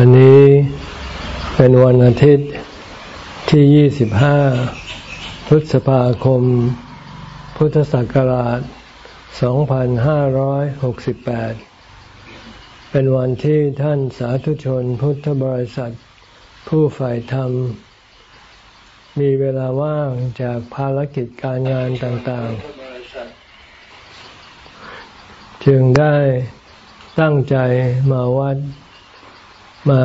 วันนี้เป็นวันอาทิตย์ที่ 25 พฤษภาคม พุทธศักราช 2568 เป็นวันที่ท่านสาธุชนพุทธบริษัท ผู้ฝ่ายธรรม มีเวลาว่างจากภารกิจการงานต่างๆ จึงได้ตั้งใจมาวัด มา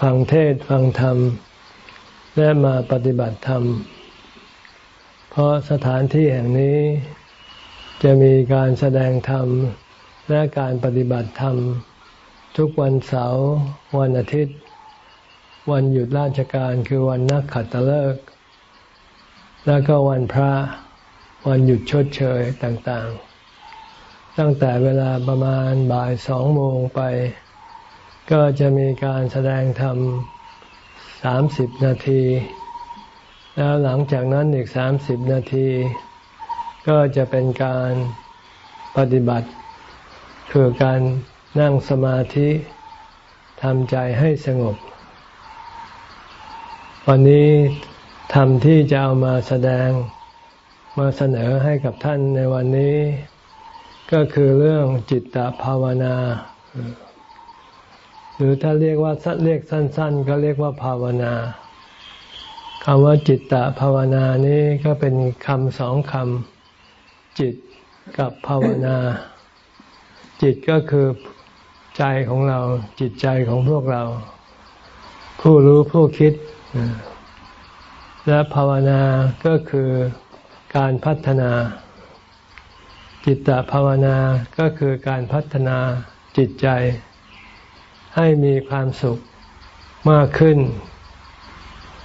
ฟังเทศฟังธรรม และมาปฏิบัติธรรม เพราะสถานที่แห่งนี้ จะมีการแสดงธรรม และการปฏิบัติธรรม ทุกวันเสาร์วันอาทิตย์ วันหยุดราชการคือวันนักขัตฤกษ์แล้วก็วันพระวันหยุดชดเชยต่างๆ ตั้งแต่เวลาประมาณบ่ายสองโมงไป ก็จะมีการแสดงธรรมสามสิบนาที แล้วหลังจากนั้นอีกสามสิบนาที ก็จะเป็นการปฏิบัติ คือการนั่งสมาธิทำใจให้สงบ วันนี้ธรรมที่จะเอามาแสดงมาเสนอให้กับท่านในวันนี้ ก็คือเรื่องจิตตภาวนา หรือถ้าเรียกว่าเรียกสั้น ๆ ก็เรียกว่าภาวนาคำว่าจิตตภาวนานี้ก็เป็นคำสองคำจิตกับภาวนา จิตก็คือใจของเราจิตใจของพวกเรา ผู้รู้ผู้คิด และภาวนาก็คือการพัฒนา จิตตภาวนาก็คือการพัฒนาจิตใจ ให้มีความสุขมากขึ้น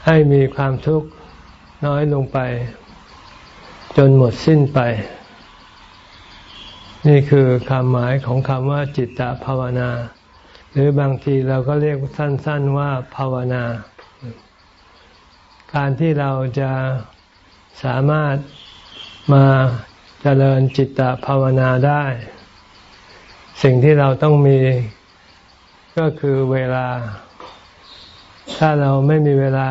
ให้มีความทุกข์น้อยลงไป จนหมดสิ้นไป นี่คือคำหมายของคำว่าจิตตภาวนา หรือบางทีเราก็เรียกสั้น ๆว่าภาวนา การที่เราจะสามารถมาเจริญจิตตภาวนาได้ สิ่งที่เราต้องมี ก็คือเวลา ถ้าเราไม่มีเวลา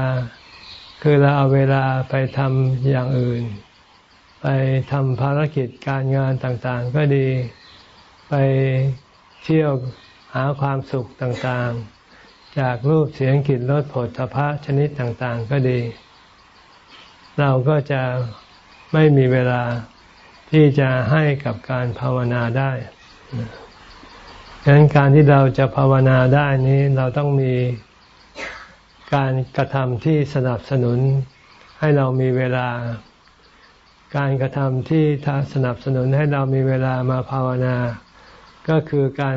คือเราเอาเวลาไปทำอย่างอื่น ไปทำภารกิจการงานต่างๆ ก็ดี ไปเที่ยวหาความสุขต่างๆ จากรูปเสียงกลิ่นรสผลพระชนิดต่างๆ ก็ดี เราก็จะไม่มีเวลาที่จะให้กับการภาวนาได้ ดังนั้นการที่เราจะภาวนาได้นี้เราต้องมีการกระทำที่สนับสนุน ให้เรามีเวลา การกระทำที่สนับสนุนให้เรามีเวลามาภาวนา ก็คือการ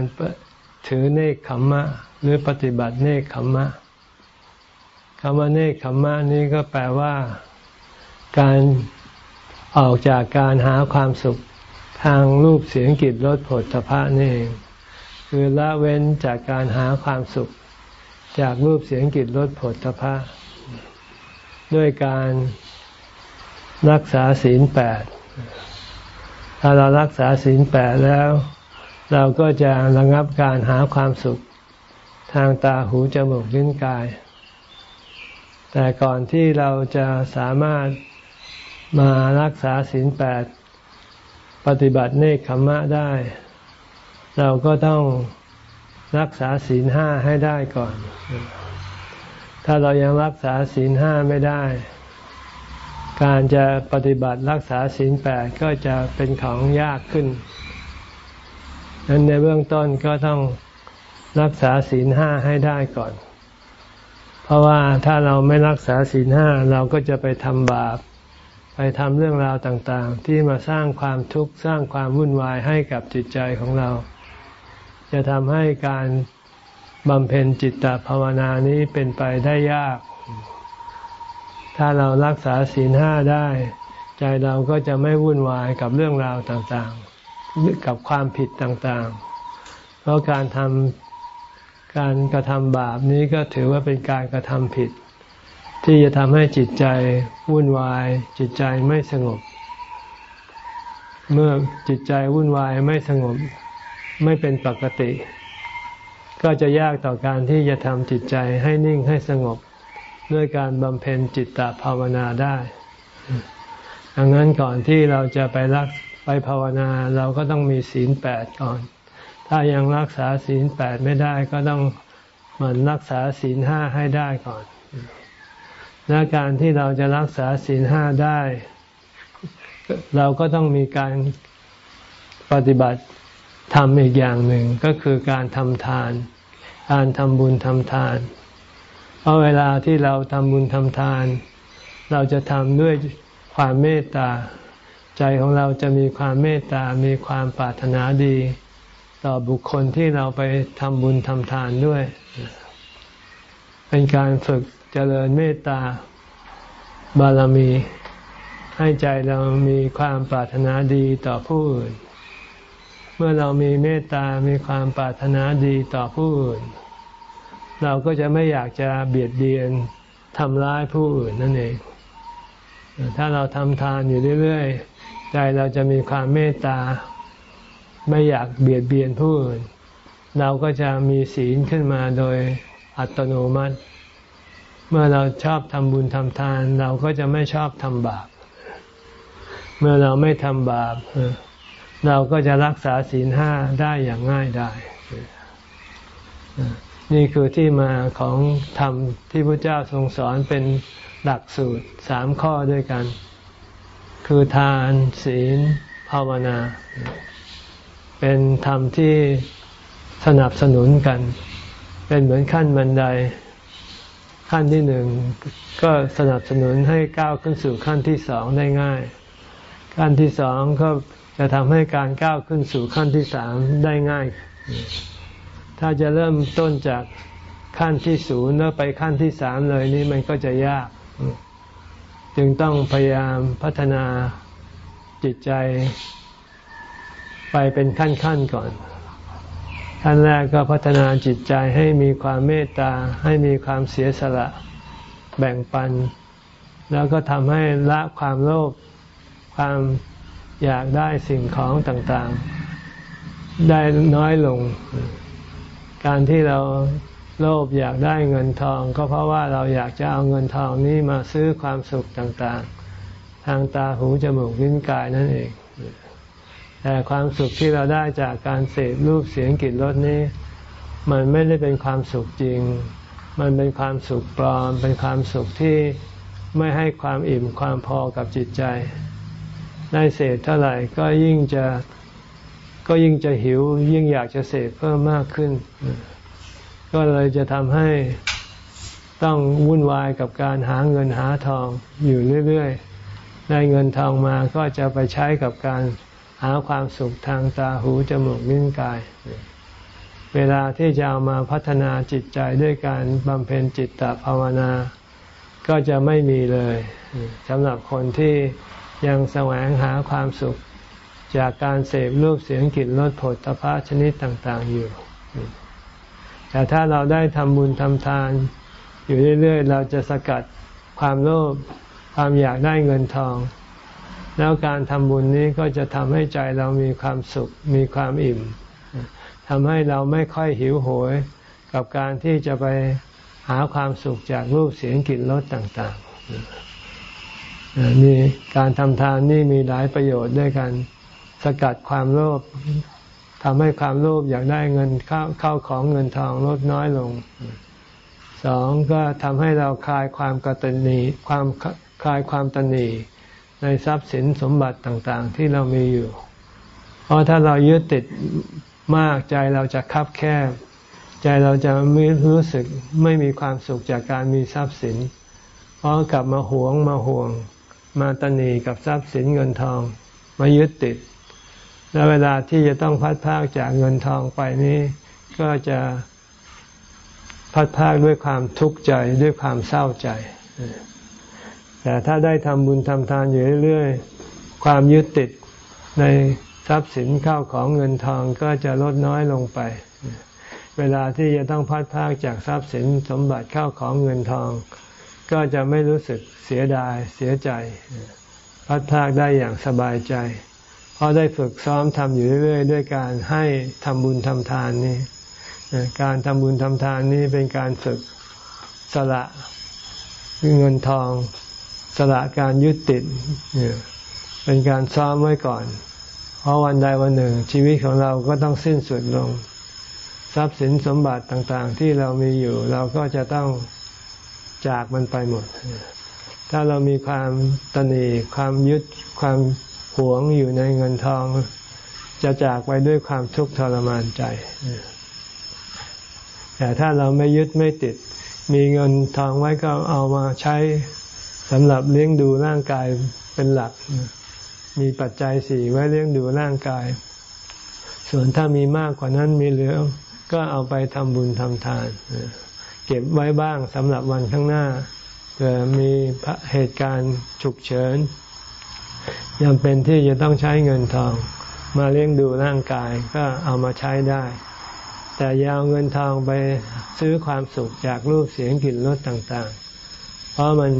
ถือเนคขมมะ หรือปฏิบัติเนคขมมะคำว่าเนคขมมะนี้ก็แปลว่า การออกจากการหาความสุขทางรูปเสียงกลิ่นรสผลพระนี่เอง คือละเว้นจากการหาความสุข จากรูปเสียงกลิ่นรสผลตภะด้วยการรักษาศีลแปดถ้าเรารักษาศีลแปดแล้ว เราก็จะระงับการหาความสุข ทางตาหูจมูกลิ้นกาย แต่ก่อนที่เราจะสามารถมารักษาศีลแปดปฏิบัติเนคขมะได้ เราก็ต้องรักษาศีลห้าให้ได้ก่อน ถ้าเรายังรักษาศีลห้าไม่ได้ การจะปฏิบัติรักษาศีลแปดก็จะเป็นของยากขึ้นนั้นในเบื้องต้นก็ต้องรักษาศีลห้าให้ได้ก่อน เพราะว่าถ้าเราไม่รักษาศีลห้าเราก็จะไปทำบาป ไปทำเรื่องราวต่างๆ ที่มาสร้างความทุกข์สร้างความวุ่นวายให้กับจิตใจของเรา จะทำให้การบำเพ็ญจิตตภาวนานี้เป็นไปได้ยาก ถ้าเรารักษาศีลห้าได้ ใจเราก็จะไม่วุ่นวายกับเรื่องราวต่างๆ กับความผิดต่างๆ เพราะการทำการกระทำบาปนี้ก็ถือว่าเป็นการกระทำผิด ที่จะทำให้จิตใจวุ่นวาย จิตใจไม่สงบ เมื่อจิตใจวุ่นวายไม่สงบ ไม่เป็นปกติ ก็จะยากต่อการที่จะทำจิตใจให้นิ่งให้สงบด้วยการบำเพ็ญจิตตภาวนาได้ ดังนั้นก่อนที่เราจะไปรักไปภาวนาเราก็ต้องมีศีลแปดก่อน ถ้ายังรักษาศีลแปดไม่ได้ก็ต้องมันรักษาศีลห้าให้ได้ก่อน และการที่เราจะรักษาศีลห้าได้ เราก็ต้องมีการปฏิบัติ ทำอีกอย่างหนึ่งก็คือการทำทาน การทำบุญทำทาน เพราะเวลาที่เราทำบุญทำทาน เราจะทำด้วยความเมตตา ใจของเราจะมีความเมตตา มีความปรารถนาดี ต่อบุคคลที่เราไปทำบุญทำทานด้วย เป็นการฝึกเจริญเมตตาบารมี ให้ใจเรามีความปรารถนาดีต่อผู้อื่น เมื่อเรามีเมตตา มีความปรารถนาดีต่อผู้อื่น เราก็จะไม่อยากจะเบียดเบียนทำร้ายผู้อื่นนั่นเอง ถ้าเราทำทานอยู่เรื่อยๆ ใจเราจะมีความเมตตา ไม่อยากเบียดเบียนผู้อื่น เราก็จะมีศีลขึ้นมาโดยอัตโนมัติ เมื่อเราชอบทำบุญทำทาน เราก็จะไม่ชอบทำบาป เมื่อเราไม่ทำบาปเเราก็จะรักษาศีลห้าได้อย่างง่ายได้ นี่คือที่มาของธรรมที่พระเจ้าทรงสอนเป็นหลักสูตรสามข้อด้วยกัน คือทานศีล ภาวนา เป็นธรรมที่สนับสนุนกัน เป็นเหมือนขั้นบันได ขั้นที่หนึ่งก็สนับสนุนให้ก้าวขึ้นสู่ขั้นที่สองได้ง่าย ขั้นที่สองก็ จะทำให้การก้าวขึ้นสู่ขั้นที่สามได้ง่าย ถ้าจะเริ่มต้นจากขั้นที่ศูนย์แล้วไปขั้นที่สามเลยนี่มันก็จะยาก จึงต้องพยายามพัฒนาจิตใจ ไปเป็นขั้นๆก่อน ขั้นแรกก็พัฒนาจิตใจให้มีความเมตตา ให้มีความเสียสละ แบ่งปัน แล้วก็ทำให้ละความโลภความ อยากได้สิ่งของต่างๆ ได้น้อยลง การที่เราโลภอยากได้เงินทอง ก็เพราะว่าเราอยากจะเอาเงินทองนี้มาซื้อความสุขต่างๆ ทางตาหูจมูกลิ้นกายนั่นเอง แต่ความสุขที่เราได้จากการเสพรูปเสียงกลิ่นรสนี้ มันไม่ได้เป็นความสุขจริง มันเป็นความสุขปลอม เป็นความสุขที่ไม่ให้ความอิ่มความพอกับจิตใจ ได้เสพเท่าไหร่ก็ยิ่งจะก็ยิ่งจะหิว ยิ่งอยากจะเสพเพิ่มมากขึ้น ก็เลยจะทำให้ต้องวุ่นวายกับการหาเงินหาทองอยู่เรื่อยๆ ได้เงินทองมาก็จะไปใช้กับการหาความสุขทางตาหูจมูกลิ้นกาย เวลาที่จะเอามาพัฒนาจิตใจด้วยการบำเพ็ญจิตตภาวนา ก็จะไม่มีเลยสำหรับคนที่ ยังแสวงหาความสุขจากการเสพรูปเสียงกลิ่นรสผลตภะชนิดต่าง ๆ อยู่ แต่ถ้าเราได้ทำบุญทำทาน อยู่เรื่อย ๆ เราจะสกัดความโลภความอยากได้เงินทอง แล้วการทำบุญนี้ก็จะทำให้ใจเรามีความสุข มีความอิ่มทำให้เราไม่ค่อยหิวโหย กับการที่จะไปหาความสุขจากรูปเสียงกลิ่นรสต่าง ๆ นี่การทำทานนี่มีหลายประโยชน์ด้วยกัน สกัดความโลภทำให้ความโลภอยากได้เงินเข้าเข้าของเงินทองลดน้อยลงสองก็ทำให้เราคลายความกตัญญูความคลายความตันีในทรัพย์สินสมบัติต่างๆ ที่เรามีอยู่ เพราะถ้าเรายึดติดมากใจเราจะคับแคบ ใจเราจะไม่รู้สึกไม่มีความสุขจากการมีทรัพย์สิน เพราะกลับมาหวงมาห่วง มาตนีกับทรัพย์สินเงินทองมายึดติด แล้วเวลาที่จะต้องพัดพากจากเงินทองไปนี้ก็จะพัดพากด้วยความทุกข์ใจด้วยความเศร้าใจ แต่ถ้าได้ทำบุญทำทานอยู่เรื่อยๆ ความยึดติดในทรัพย์สินเข้าของเงินทองก็จะลดน้อยลงไป เวลาที่จะต้องพัดพากจากทรัพย์สินสมบัติเข้าของเงินทอง ก็จะไม่รู้สึกเสียดายเสียใจพัดพากได้อย่างสบายใจ เพราะได้ฝึกซ้อมทำอยู่เรื่อยๆ ด้วยการให้ทำบุญทำทานนี่การทำบุญทำทานนี้เป็นการฝึกสละเงินทองสละการยึดติดเป็นการซ้อมไว้ก่อน เพราะวันใดวันหนึ่ง ชีวิตของเราก็ต้องสิ้นสุดลง ทรัพย์สินสมบัติต่างๆ ที่เรามีอยู่ เราก็จะต้อง จากมันไปหมด ถ้าเรามีความตนีความยึดความหวงอยู่ในเงินทอง จะจากไปด้วยความทุกข์ทรมานใจ แต่ถ้าเราไม่ยึดไม่ติด มีเงินทองไว้ก็เอามาใช้สำหรับเลี้ยงดูร่างกายเป็นหลัก มีปัจจัยสี่ไว้เลี้ยงดูร่างกาย ส่วนถ้ามีมากกว่านั้นมีเหลือ ก็เอาไปทำบุญทำทานเก็บไว้บ้างสำหรับวันข้างหน้าเกิดมีเหตุการณ์ฉุกเฉินยังเป็นที่จะต้องใช้เงินทอง มาเลี้ยงดูร่างกายก็เอามาใช้ได้ แต่ยาวเงินทองไปซื้อความสุขจากรูปเสียงกลิ่นรสต่างๆ เพราะมัน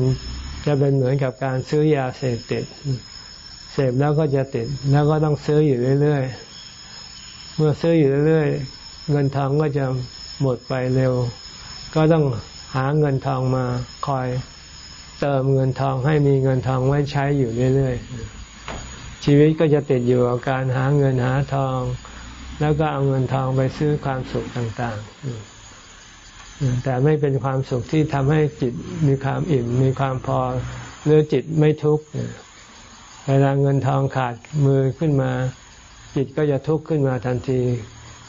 จะเป็นเหมือนกับการซื้อยาเสพติด เสพแล้วก็จะติดแล้วก็ต้องซื้ออยู่เรื่อยๆ เมื่อซื้ออยู่เรื่อยๆ เงินทองก็จะหมดไปเร็ว ก็ต้องหาเงินทองมาคอยเติมเงินทองให้มีเงินทองไว้ใช้อยู่เรื่อยๆ ชีวิตก็จะติดอยู่กับการหาเงินหาทอง แล้วก็เอาเงินทองไปซื้อความสุขต่างๆ แต่ไม่เป็นความสุขที่ทำให้จิตมีความอิ่ม มีความพอหรือจิตไม่ทุกข์เวลาเงินทองขาดมือขึ้นมา จิตก็จะทุกข์ขึ้นมาทันที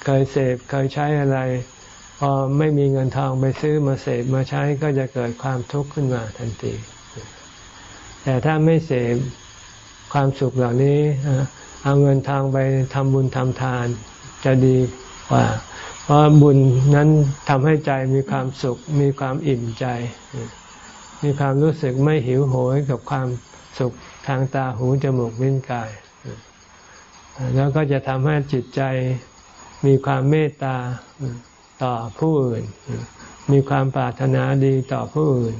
เคยเสพเคยใช้อะไร พอไม่มีเงินทองไปซื้อมาเสพมาใช้ก็จะเกิดความทุกข์ขึ้นมาทันที แต่ถ้าไม่เสพความสุขเหล่านี้เอาเงินทองไปทำบุญทำทานจะดีกว่า เพราะบุญนั้นทำให้ใจมีความสุข มีความอิ่มใจ มีความรู้สึกไม่หิวโหยกับความสุขทางตาหูจมูกลิ้นกาย แล้วก็จะทำให้จิตใจมีความเมตตา ต่อผู้อื่น มีความปรารถนาดีต่อผู้อื่น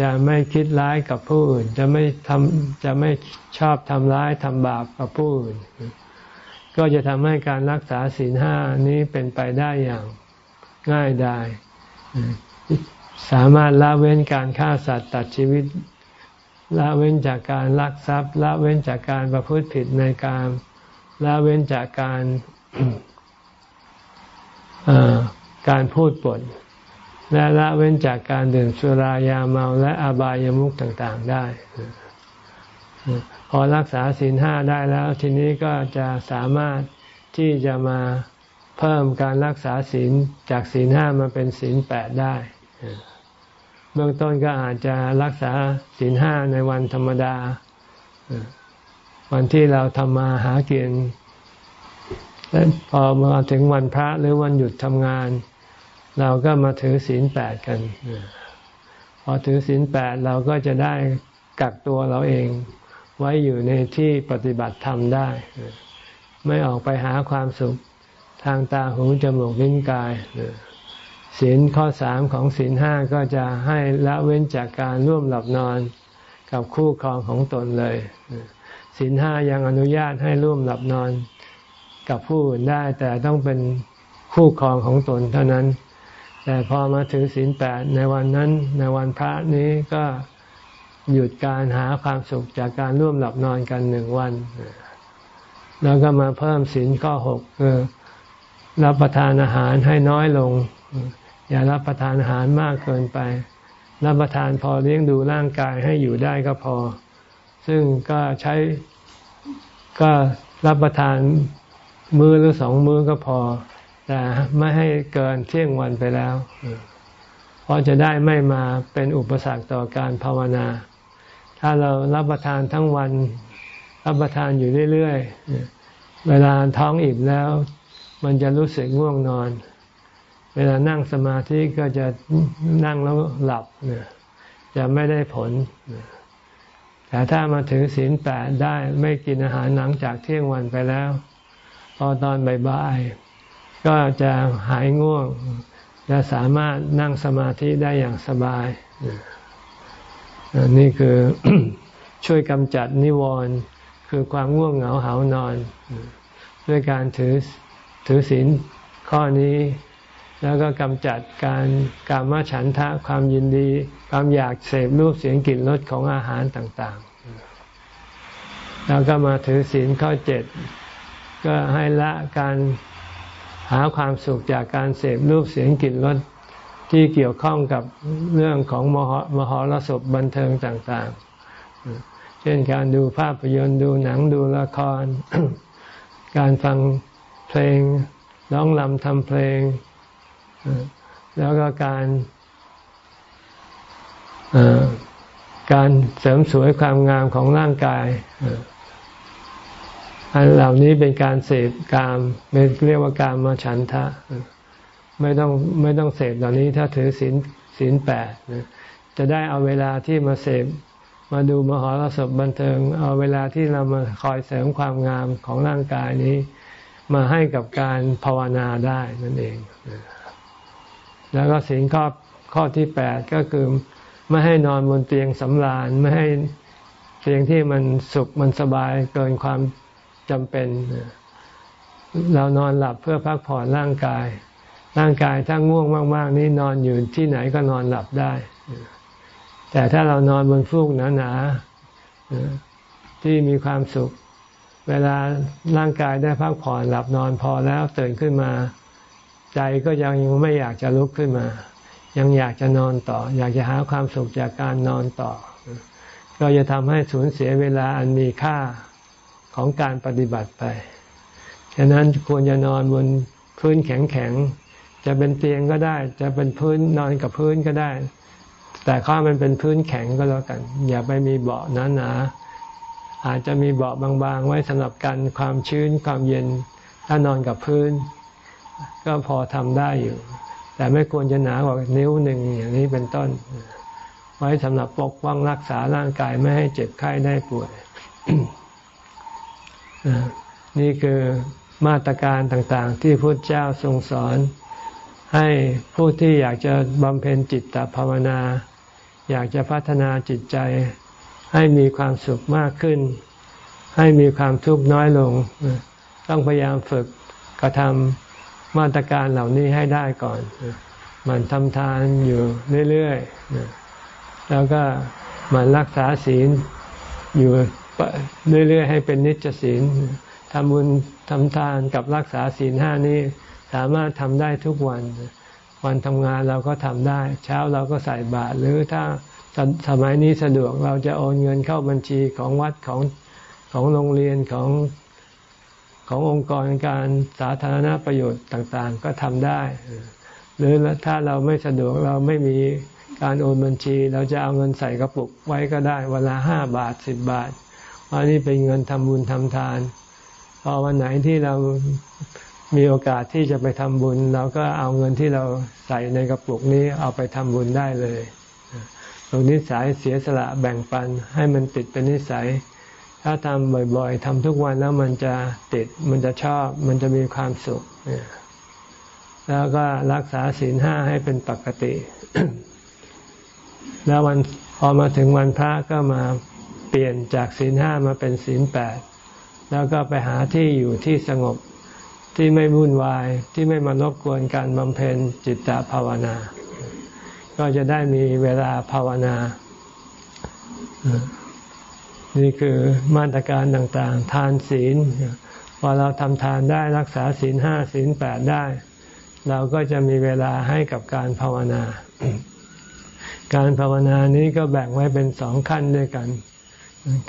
จะไม่คิดร้ายกับผู้อื่น จะไม่ทำจะไม่ชอบทำร้ายทำบาปกับผู้อื่น ก็จะทำให้การรักษาศีลห้านี้เป็นไปได้อย่างง่ายดายสามารถละเว้นการฆ่าสัตว์ตัดชีวิต ละเว้นจากการลักทรัพย์ ละเว้นจากการประพฤติผิดในการละเว้นจากการ การพูดปด และละเว้นจากการดื่มสุรายาเมาและอบายามุขต่างๆได้ พอรักษาศีลห้าได้แล้ว ทีนี้ก็จะสามารถที่จะมาเพิ่มการรักษาศีลจากศีลห้ามาเป็นศีลแปดได้ เบื้องต้นก็อาจจะรักษาศีลห้าในวันธรรมดา วันที่เราทำมาหาเกียร และพอมาถึงวันพระหรือวันหยุดทำงาน เราก็มาถือศีลแปดกัน พอถือศีลแปดเราก็จะได้กักตัวเราเองไว้อยู่ในที่ปฏิบัติธรรมได้ ไม่ออกไปหาความสุขทางตาหูจมูกลิ้นกายศีลข้อสามของศีลห้าก็จะให้ละเว้นจากการร่วมหลับนอนกับคู่ครองของตนเลยศีลห้ายังอนุญาตให้ร่วมหลับนอน กับผู้อื่นได้ แต่ต้องเป็นคู่ครองของตนเท่านั้น แต่พอมาถือศีลแปดในวันนั้นในวันพระนี้ก็หยุดการหาความสุขจากการร่วมหลับนอนกันหนึ่งวัน แล้วก็มาเพิ่มศีลข้อหกคือรับประทานอาหารให้น้อยลง อย่ารับประทานอาหารมากเกินไป รับประทานพอเลี้ยงดูร่างกายให้อยู่ได้ก็พอ ซึ่งก็ใช้ก็รับประทาน มือหรือสองมือก็พอ แต่ไม่ให้เกินเที่ยงวันไปแล้ว เพราะจะได้ไม่มาเป็นอุปสรรคต่อการภาวนา ถ้าเรารับประทานทั้งวัน รับประทานอยู่เรื่อยๆ เวลาท้องอิ่มแล้ว มันจะรู้สึกง่วงนอน เวลานั่งสมาธิก็จะนั่งแล้วหลับจะไม่ได้ผลแต่ถ้ามาถือศีลแปดได้ไม่กินอาหารหลังจากเที่ยงวันไปแล้ว พอตอนบ่ายๆก็จะหายง่วง จะสามารถนั่งสมาธิได้อย่างสบายนี่คือช่วยกำจัดนิวรณ์คือความง่วงเหงาหานอน ด้วยการถือถือศีลข้อนี้ แล้วก็กำจัดการกามฉันทะความยินดี ความอยากเสพรูปเสียงกลิ่นรสของอาหารต่างๆ แล้วก็มาถือศีลข้อเจ็ด ก็ให้ละการหาความสุขจากการเสพรูปเสียงกลิ่นรสที่เกี่ยวข้องกับเรื่องของมหมหรสพบันเทิงต่างๆ เช่นการดูภาพยนตร์ดูหนังดูละคร การฟังเพลงร้องลำทำเพลง แล้วก็การการเสริมสวยความงามของร่างกาย อันเหล่านี้เป็นการเสพกามเรียกว่าการมาฉันทะ ไม่ต้องไม่ต้องเสพเหล่านี้ถ้าถือศีลศีลแปดจะได้เอาเวลาที่มาเสพมาดูมหรสพบันเทิง เอาเวลาที่เรามาคอยเสริมความงามของร่างกายนี้ มาให้กับการภาวนาได้นั่นเอง แล้วก็ศีลข้อข้อที่แปดก็คือไม่ให้นอนบนเตียงสำราญไม่ให้เตียงที่มันสุขมันสบายเกินความ จำเป็น เรานอนหลับเพื่อพักผ่อนร่างกาย ร่างกายถ้าง่วงมาก ๆ นี้นอนอยู่ที่ไหนก็นอนหลับได้ แต่ถ้าเรานอนบนฟูกหนาๆที่มีความสุข เวลาร่างกายได้พักผ่อนหลับนอนพอแล้วตื่นขึ้นมา ใจก็ยังไม่อยากจะลุกขึ้นมา ยังอยากจะนอนต่อ อยากจะหาความสุขจากการนอนต่อ ก็จะทำให้สูญเสียเวลาอันมีค่า ของการปฏิบัติไป ฉะนั้นควรจะนอนบนพื้นแข็งๆ จะเป็นเตียงก็ได้ จะเป็นพื้นนอนกับพื้นก็ได้ แต่ข้ามันเป็นพื้นแข็งก็แล้วกัน อย่าไปมีเบาะหนาๆ อาจจะมีเบาะบางๆ ไว้สำหรับกันความชื้นความเย็น ถ้านอนกับพื้น ก็พอทำได้อยู่ แต่ไม่ควรจะหนากว่านิ้วหนึ่งอย่างนี้เป็นต้น ไว้สำหรับปกป้องรักษาร่างกายไม่ให้เจ็บไข้ได้ป่วย นี่คือมาตรการต่างๆ ที่พระเจ้าทรงสอน ให้ผู้ที่อยากจะบำเพ็ญจิตตภาวนา อยากจะพัฒนาจิตใจ ให้มีความสุขมากขึ้น ให้มีความทุกข์น้อยลง ต้องพยายามฝึกกระทำมาตรการเหล่านี้ให้ได้ก่อนมันทำทานอยู่เรื่อยๆแล้วก็มันรักษาศีลอยู่ เรื่อยๆให้เป็นนิจศีลทำบุญทำทานกับรักษาศีลห้านี้ สามารถทำได้ทุกวัน วันทำงานเราก็ทำได้ เช้าเราก็ใส่บาตรหรือถ้าสมัยนี้สะดวกเราจะโอนเงินเข้าบัญชีของวัดของของโรงเรียนของขององค์กรการสาธารณประโยชน์ต่างๆ ก็ทำได้ หรือถ้าเราไม่สะดวกเราไม่มีการโอนบัญชี เราจะเอาเงินใส่กระปุกไว้ก็ได้ เวลาห้าบาทสิบบาท ว่านี่เป็นเงินทำบุญทำทาน พอวันไหนที่เรามีโอกาสที่จะไปทำบุญ เราก็เอาเงินที่เราใส่ในกระปุกนี้เอาไปทำบุญได้เลยตรงนิสัยเสียสละแบ่งปันให้มันติดเป็นนิสัย ถ้าทำบ่อยๆทำทุกวันแล้วมันจะติดมันจะชอบ มันจะมีความสุข แล้วก็รักษาศีลห้าให้เป็นปกติ แล้ววันพอมาถึงวันพระก็มา เปลี่ยนจากศีลห้ามาเป็นศีลแปดแล้วก็ไปหาที่อยู่ที่สงบที่ไม่วุ่นวายที่ไม่มารบกวนการบำเพ็ญจิตตภาวนา ก็จะได้มีเวลาภาวนา นี่คือมาตรการต่างๆ ทานศีลพอเราทำทานได้รักษาศีลห้าศีลแปดได้ เราก็จะมีเวลาให้กับการภาวนา การภาวนานี้ก็แบ่งไว้เป็นสองขั้นด้วยกัน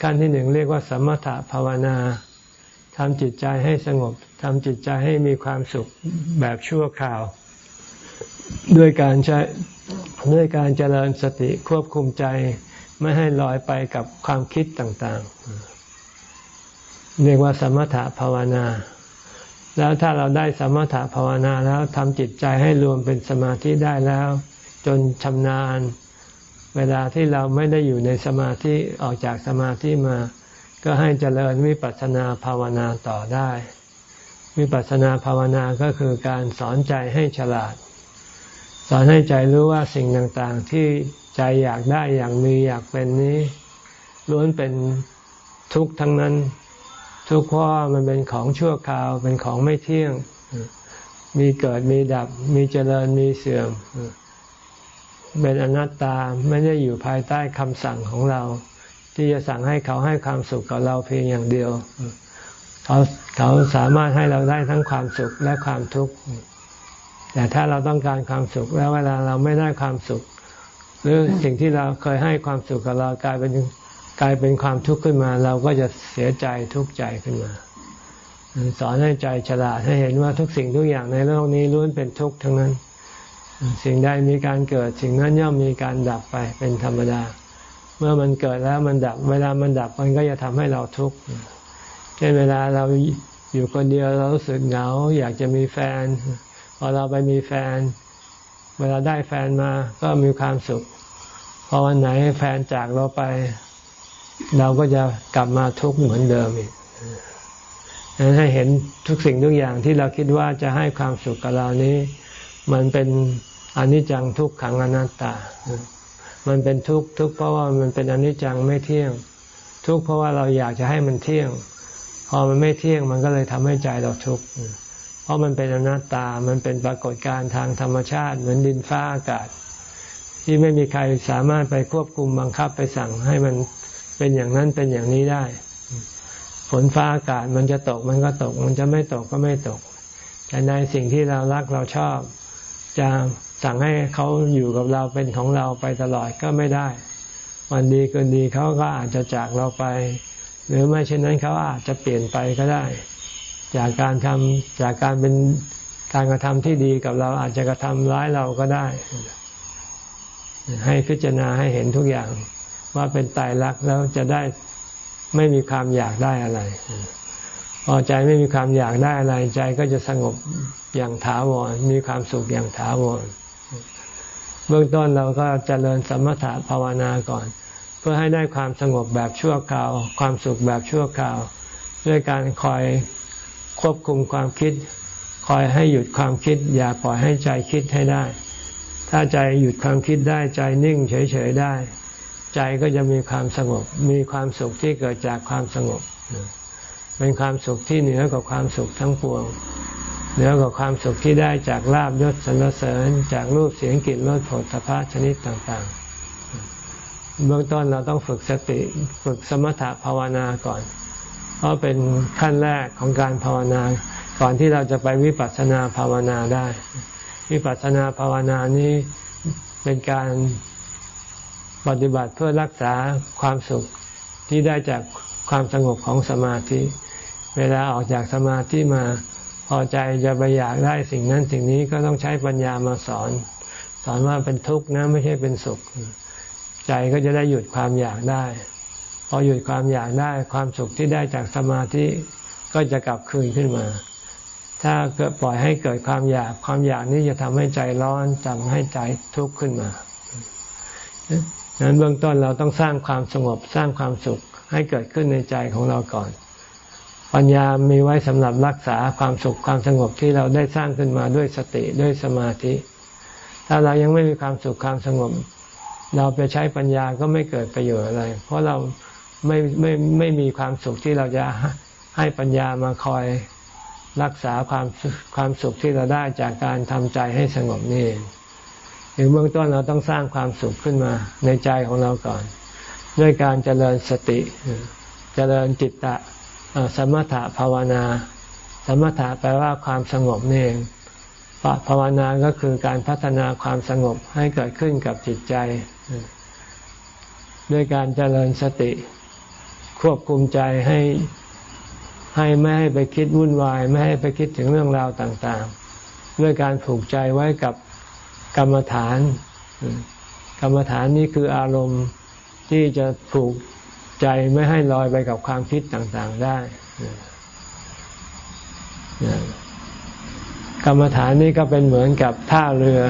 ขั้นที่หนึ่งเรียกว่าสมถะภาวนาทำจิตใจให้สงบทำจิตใจให้มีความสุขแบบชั่วคราว ด้วยการใช้ด้วยการเจริญสติควบคุมใจไม่ให้ลอยไปกับความคิดต่างๆ เรียกว่าสมถะภาวนา แล้วถ้าเราได้สมถะภาวนาแล้วทำจิตใจให้รวมเป็นสมาธิได้แล้ว จนชำนาญ เวลาที่เราไม่ได้อยู่ในสมาธิออกจากสมาธิมา ก็ให้เจริญวิปัสสนาภาวนาต่อได้ วิปัสสนาภาวนาก็คือการสอนใจให้ฉลาด สอนให้ใจรู้ว่าสิ่งต่างๆ ที่ใจอยากได้อย่ากมีอยากเป็นนี้ล้วนเป็นทุกข์ทั้งนั้น ทุกข์เพราะมันเป็นของชั่วคราวเป็นของไม่เที่ยง มีเกิดมีดับ มีเจริญมีเสื่อม เป็นอนัตตาไม่ได้อยู่ภายใต้คำสั่งของเรา ที่จะสั่งให้เขาให้ความสุขกับเราเพียงอย่างเดียว เขาเขาสามารถให้เราได้ทั้งความสุขและความทุกข์แต่ถ้าเราต้องการความสุขแล้วเวลาเราไม่ได้ความสุข หรือสิ่งที่เราเคยให้ความสุขกับเรากลายเป็นกลายเป็นความทุกข์ขึ้นมา เราก็จะเสียใจทุกข์ใจขึ้นมา สอนให้ใจฉลาดให้เห็นว่าทุกสิ่งทุกอย่างในโลกนี้ล้วนเป็นทุกข์ทั้งนั้น สิ่งใดมีการเกิดสิ่งนั้นย่อมมีการดับไปเป็นธรรมดา เมื่อมันเกิดแล้วมันดับ เวลามันดับมันก็จะทำให้เราทุกข์เช่นเวลาเราอยู่คนเดียวเรารู้สึกเหงา อยากจะมีแฟนพอเราไปมีแฟน เวลาได้แฟนมาก็มีความสุขพอวันไหนแฟนจากเราไป เราก็จะกลับมาทุกข์เหมือนเดิมอีกนั้นให้เห็นทุกสิ่งทุกอย่างที่เราคิดว่าจะให้ความสุขกับเรานี้ มันเป็น อนิจจังทุกขังอนัตตา มันเป็นทุกข์ทุกข์เพราะว่ามันเป็นอนิจจังไม่เที่ยง ทุกข์เพราะว่าเราอยากจะให้มันเที่ยง พอมันไม่เที่ยงมันก็เลยทำให้ใจเราทุกข์เพราะมันเป็นอนัตตา มันเป็นปรากฏการณ์ทางธรรมชาติ เหมือนดินฟ้าอากาศ ที่ไม่มีใครสามารถไปควบคุมบังคับไปสั่งให้มันเป็นอย่างนั้นเป็นอย่างนี้ได้ฝนฟ้าอากาศมันจะตกมันก็ตก มันจะไม่ตกก็ไม่ตก แต่ในสิ่งที่เรารักเราชอบจะ สั่งให้เขาอยู่กับเราเป็นของเราไปตลอดก็ไม่ได้ วันดีเกินดีเขาก็อาจจะจากเราไป หรือไม่เช่นนั้นเขาอาจจะเปลี่ยนไปก็ได้ จากการทำจากการเป็นการกระทำที่ดีกับเราอาจจะกระทำร้ายเราก็ได้ ให้พิจารณาให้เห็นทุกอย่างว่าเป็นตายรักแล้วจะได้ไม่มีความอยากได้อะไรพอใจไม่มีความอยากได้อะไรใจก็จะสงบอย่างถาวรมีความสุขอย่างถาวร เบื้องต้นเราก็เจริญสมถะภาวนาก่อน เพื่อให้ได้ความสงบแบบชั่วคราว ความสุขแบบชั่วคราว ด้วยการคอยควบคุมความคิด คอยให้หยุดความคิด อย่าปล่อยให้ใจคิดให้ได้ ถ้าใจหยุดความคิดได้ใจนิ่งเฉยๆได้ ใจก็จะมีความสงบ มีความสุขที่เกิดจากความสงบ เป็นความสุขที่เหนือกว่าความสุขทั้งปวง เหนือกว่าความสุขที่ได้จากลาบยศสรรเสริญ จากรูปเสียงกลิ่นรสผลสะพะชนิดต่างๆ เบื้องต้นเราต้องฝึกสติฝึกสมถะภาวนาก่อน เพราะเป็นขั้นแรกของการภาวนา ก่อนที่เราจะไปวิปัสสนาภาวนาได้ วิปัสสนาภาวนานี้เป็นการปฏิบัติเพื่อรักษาความสุขที่ได้จากความสงบของสมาธิ เวลาออกจากสมาธิมา อใจจะไปอยากได้สิ่งนั้นสิ่งนี้ก็ต้องใช้ปัญญามาสอน สอนว่าเป็นทุกข์นะไม่ใช่เป็นสุข ใจก็จะได้หยุดความอยากได้ พอหยุดความอยากได้ความสุขที่ได้จากสมาธิก็จะกลับคืนขึ้นมา ถ้าเกิดปล่อยให้เกิดความอยากความอยากนี้จะทำให้ใจร้อนจำให้ใจทุกข์ขึ้นมาดังนั้นเบื้องต้นเราต้องสร้างความสงบสร้างความสุขให้เกิดขึ้นในใจของเราก่อน ปัญญามีไว้สำหรับรักษาความสุขความสงบที่เราได้สร้างขึ้นมาด้วยสติด้วยสมาธิ ถ้าเรายังไม่มีความสุขความสงบ เราไปใช้ปัญญาก็ไม่เกิดประโยชน์อะไร เพราะเราไม่ไม่ไม่มีความสุขที่เราจะให้ปัญญามาคอยรักษาความความสุขที่เราได้จากการทำใจให้สงบนี่หรือเบื้องต้นเราต้องสร้างความสุขขึ้นมาในใจของเราก่อน ด้วยการเจริญสติ เจริญจิตตะ สมถะภาวนา สมถะแปลว่าความสงบนี่เองภาวนาก็คือการพัฒนาความสงบให้เกิดขึ้นกับจิตใจ ด้วยการเจริญสติ ควบคุมใจให้ให้ไม่ให้ไปคิดวุ่นวาย ไม่ให้ไปคิดถึงเรื่องราวต่างๆ ด้วยการผูกใจไว้กับกรรมฐาน กรรมฐานนี้คืออารมณ์ที่จะผูก ใจไม่ให้ลอยไปกับความคิดต่างๆได้กรรมฐานนี้ก็เป็นเหมือนกับท่าเรือ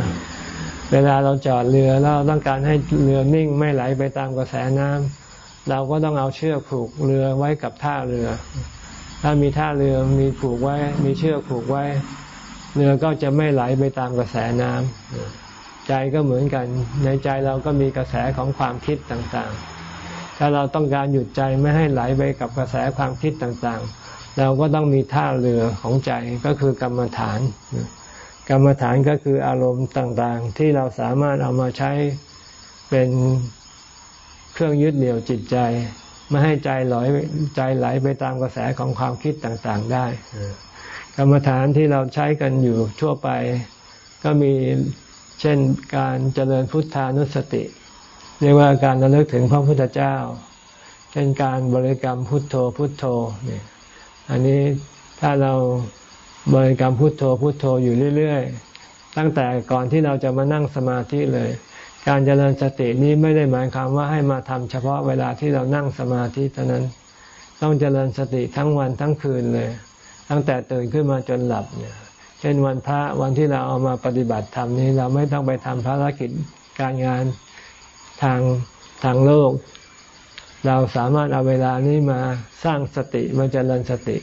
เวลาเราจอดเรือแล้วต้องการให้เรือนิ่งไม่ไหลไปตามกระแสน้ำเราก็ต้องเอาเชือกผูกเรือไว้กับท่าเรือ ถ้ามีท่าเรือมีผูกไว้ มีเชือกผูกไว้ เรือก็จะไม่ไหลไปตามกระแสน้ำใจก็เหมือนกัน ในใจเราก็มีกระแสของความคิดต่างๆ ถ้าเราต้องการหยุดใจไม่ให้ไหลไปกับกระแสความคิดต่างๆ เราก็ต้องมีท่าเรือของใจก็คือกรรมฐาน กรรมฐานก็คืออารมณ์ต่างๆ ที่เราสามารถเอามาใช้เป็นเครื่องยึดเหนี่ยวจิตใจ ไม่ให้ใจลอยใจไหลไปตามกระแสของความคิดต่างๆ ได้กรรมฐานที่เราใช้กันอยู่ทั่วไป ก็มีเช่นการเจริญพุทธานุสติเเรียกว่าการระลึกถึงพระพุทธเจ้า เช่นการบริกรรมพุทโธพุทโธเนี่ยอันนี้ถ้าเราบริกรรมพุทโธพุทโธอยู่เรื่อยๆ ตั้งแต่ก่อนที่เราจะมานั่งสมาธิเลย การเจริญสตินี้ไม่ได้หมายความว่าให้มาทำเฉพาะเวลาที่เรานั่งสมาธิเท่านั้น ต้องเจริญสติทั้งวันทั้งคืนเลย ตั้งแต่ตื่นขึ้นมาจนหลับเนี่ยเช่นวันพระวันที่เราเอามาปฏิบัติธรรมนี้เราไม่ต้องไปทำภารกิจการงาน ทางทางโลก เราสามารถเอาเวลานี้มาสร้างสติมาเจริญสติ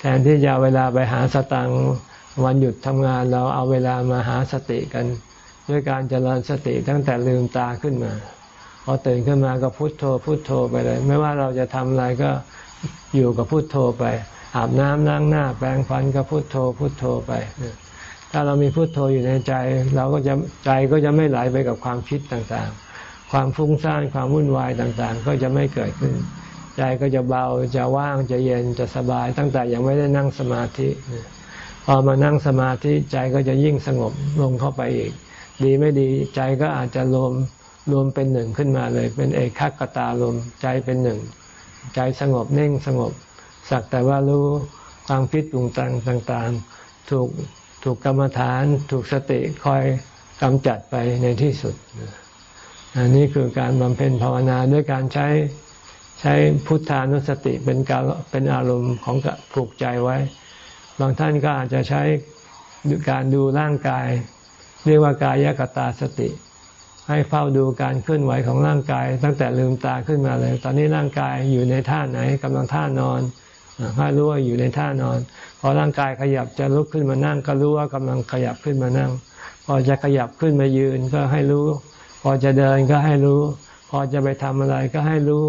แทนที่จะเวลาไปหาสตังวันหยุดทำงานเราเอาเวลามาหาสติกัน ด้วยการเจริญสติตั้งแต่ลืมตาขึ้นมาพอตื่นขึ้นมาก็พุโทโธพุโทโธไปเลย ไม่ว่าเราจะทำอะไรก็อยู่กับพุโทโธไป อาบน้ำล้างหน้า แปรงฟันก็พุโทโธพุโทโธไปถ้าเรามีพุโทโธอยู่ในใจ เราก็จะใจก็จะไม่ไหลไปกับความคิดต่างๆ ความฟุ้งซ่านความวุ่นวายต่างๆ ก็จะไม่เกิดขึ้น ใจก็จะเบาจะว่างจะเย็นจะสบาย ตั้งแต่ยังไม่ได้นั่งสมาธิ พอมานั่งสมาธิใจก็จะยิ่งสงบลงเข้าไปอีก ดีไม่ดีใจก็อาจจะรวมรวมเป็นหนึ่งขึ้นมาเลย เป็นเอกขักตาลมใจเป็นหนึ่ง ใจสงบเน่งสงบ สักแต่ว่ารู้ความคิดปรุงแต่งต่างๆ ถูกถูกกรรมฐาน ถูกสติคอยกำจัดไปในที่สุด อันนี้คือการบำเพ็ญภาวนาด้วยการใช้ใช้พุทธานุสติเป็นการเป็นอารมณ์ของผูกใจไว้ บางท่านก็อาจจะใช้การดูร่างกาย เรียกว่ากายกตาสติ ให้เฝ้าดูการเคลื่อนไหวของร่างกาย ตั้งแต่ลืมตาขึ้นมาเลย ตอนนี้ร่างกายอยู่ในท่าไหนกำลังท่านอนให้รู้ว่าอยู่ในท่านอน พอร่างกายขยับจะลุกขึ้นมานั่ง ก็รู้ว่ากำลังขยับขึ้นมานั่ง พอจะขยับขึ้นมายืนก็ให้รู้ อจะเดินก็ให้รู้ พอจะไปทำอะไรก็ให้รู้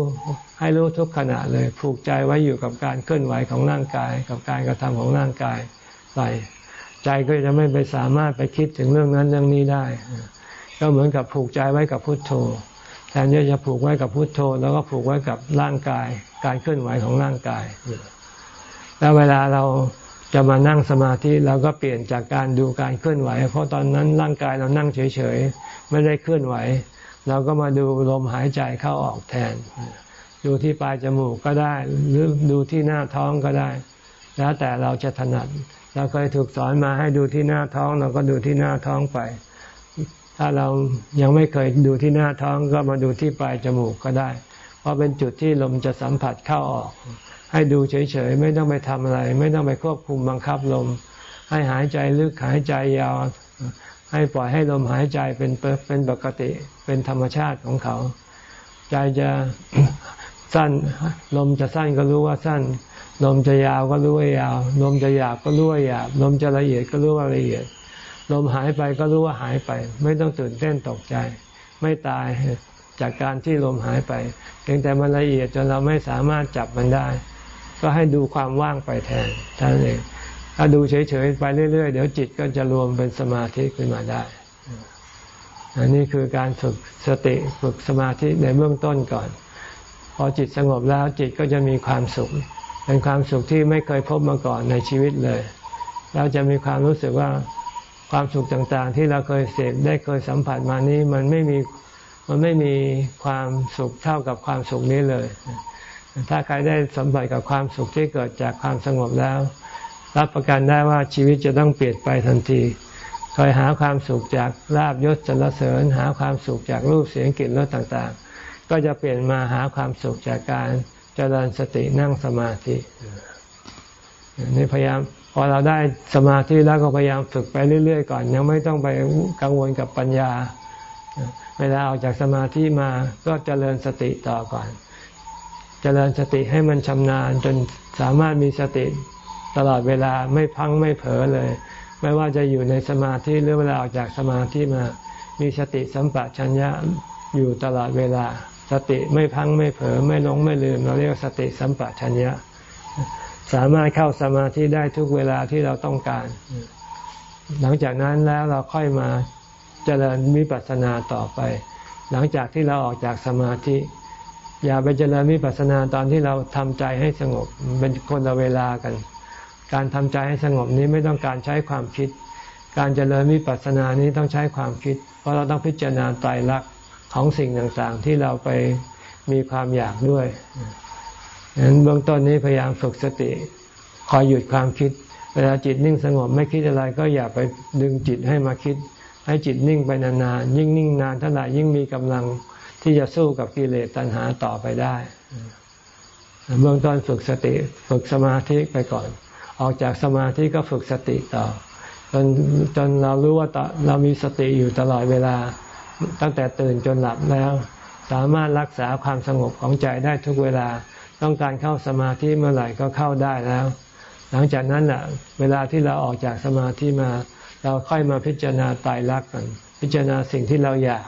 ให้รู้ทุกขณะเลย ผูกใจไว้อยู่กับการเคลื่อนไหวของร่างกาย กับการกระทำของร่างกายไปใจก็จะไม่ไปสามารถไปคิดถึงเรื่องนั้นเรื่องนี้ได้ ก็เหมือนกับผูกใจไว้กับพุทโธแทนที่จะผูกไว้กับพุทโธ แล้วก็ผูกไว้กับร่างกาย การเคลื่อนไหวของร่างกาย แล้วเวลาเราจะมานั่งสมาธิเราก็เปลี่ยนจากการดูการเคลื่อนไหว เพราะตอนนั้นร่างกายเรานั่งเฉยๆ ไม่ได้เคลื่อนไหว เราก็มาดูลมหายใจเข้าออกแทน ดูที่ปลายจมูกก็ได้ หรือดูที่หน้าท้องก็ได้ แล้วแต่เราจะถนัด เราเคยถูกสอนมาให้ดูที่หน้าท้อง เราก็ดูที่หน้าท้องไป ถ้าเรายังไม่เคยดูที่หน้าท้องก็มาดูที่ปลายจมูกก็ได้ เพราะเป็นจุดที่ลมจะสัมผัสเข้าออก ให้ดูเฉยๆ ไม่ต้องไปทำอะไร ไม่ต้องไปควบคุมบังคับลม ให้หายใจลึกหายใจยาว ให้ปล่อยให้ลมหายใจเป็นเป็นปกติเป็นธรรมชาติของเขา ใจจะสั้นลมจะสั้นก็รู้ว่าสั้น ลมจะยาวก็รู้ว่ายาว ลมจะหยาบก็รู้ว่าหยาบ ลมจะละเอียดก็รู้ว่าละเอียด ลมหายไปก็รู้ว่าหายไป ไม่ต้องตื่นเต้นตกใจ ไม่ตายจากการที่ลมหายไปเพียงแต่มันละเอียดจนเราไม่สามารถจับมันได้ ก็ให้ดูความว่างไปแทนท่านเอง ถ้าดูเฉยๆไปเรื่อยๆ เดี๋ยวจิตก็จะรวมเป็นสมาธิขึ้นมาได้อันนี้คือการฝึกสติฝึกสมาธิในเบื้องต้นก่อน พอจิตสงบแล้วจิตก็จะมีความสุข เป็นความสุขที่ไม่เคยพบมาก่อนในชีวิตเลย เราจะมีความรู้สึกว่าความสุขต่างๆ ที่เราเคยเสพได้เคยสัมผัสมานี้มันไม่มีมันไม่มีความสุขเท่ากับความสุขนี้เลย ถ้าใครได้สัมผัสกับความสุขที่เกิดจากความสงบแล้ว รับประกันได้ว่าชีวิตจะต้องเปลี่ยนไปทันทีคอยหาความสุขจากลาบยศสรรเสริญ หาความสุขจากรูปเสียงกลิ่นรสต่างๆ ก็จะเปลี่ยนมาหาความสุขจากการเจริญสตินั่งสมาธินี่พยายามพอเราได้สมาธิแล้วก็พยายามฝึกไปเรื่อย ๆ ก่อน ยังไม่ต้องไปกังวลกับปัญญา เวลาออกจากสมาธิมาก็เจริญสติต่อก่อน เจริญสติให้มันชำนาญจนสามารถมีสติ ตลอดเวลาไม่พังไม่เผลอเลย ไม่ว่าจะอยู่ในสมาธิหรือเวลาออกจากสมาธิมา มีสติสัมปชัญญะอยู่ตลอดเวลา สติไม่พังไม่เผลอไม่หลงไม่ลืม เราเรียกสติสัมปชัญญะ สามารถเข้าสมาธิได้ทุกเวลาที่เราต้องการ หลังจากนั้นแล้วเราค่อยมาเจริญวิปัสสนาต่อไป หลังจากที่เราออกจากสมาธิ อย่าไปเจริญวิปัสสนาตอนที่เราทำใจให้สงบเป็นคนละเวลากัน การทำใจให้สงบนี้ไม่ต้องการใช้ความคิด การเจริญวิปัสสนานี้ต้องใช้ความคิด เพราะเราต้องพิจารณาไตรลักษณ์ของสิ่งต่างๆ ที่เราไปมีความอยากด้วยฉะนั้นเบื้องต้นนี้พยายามฝึกสติคอยหยุดความคิด เวลาจิตนิ่งสงบไม่คิดอะไรก็อย่าไปดึงจิตให้มาคิด ให้จิตนิ่งไปนานๆยิ่งนิ่งนานเท่าไหร่ยิ่งมีกำลังที่จะสู้กับกิเลสตัณหาต่อไปได้เบื้องต้นฝึกสติฝึกสมาธิไปก่อน ออกจากสมาธิก็ฝึกสติต่อ จนจนเรารู้ว่าเรามีสติอยู่ตลอดเวลา ตั้งแต่ตื่นจนหลับแล้ว สามารถรักษาความสงบของใจได้ทุกเวลา ต้องการเข้าสมาธิเมื่อไหร่ก็เข้าได้แล้ว หลังจากนั้นอะ เวลาที่เราออกจากสมาธิมา เราค่อยมาพิจารณาตายรักกัน พิจารณาสิ่งที่เราอยาก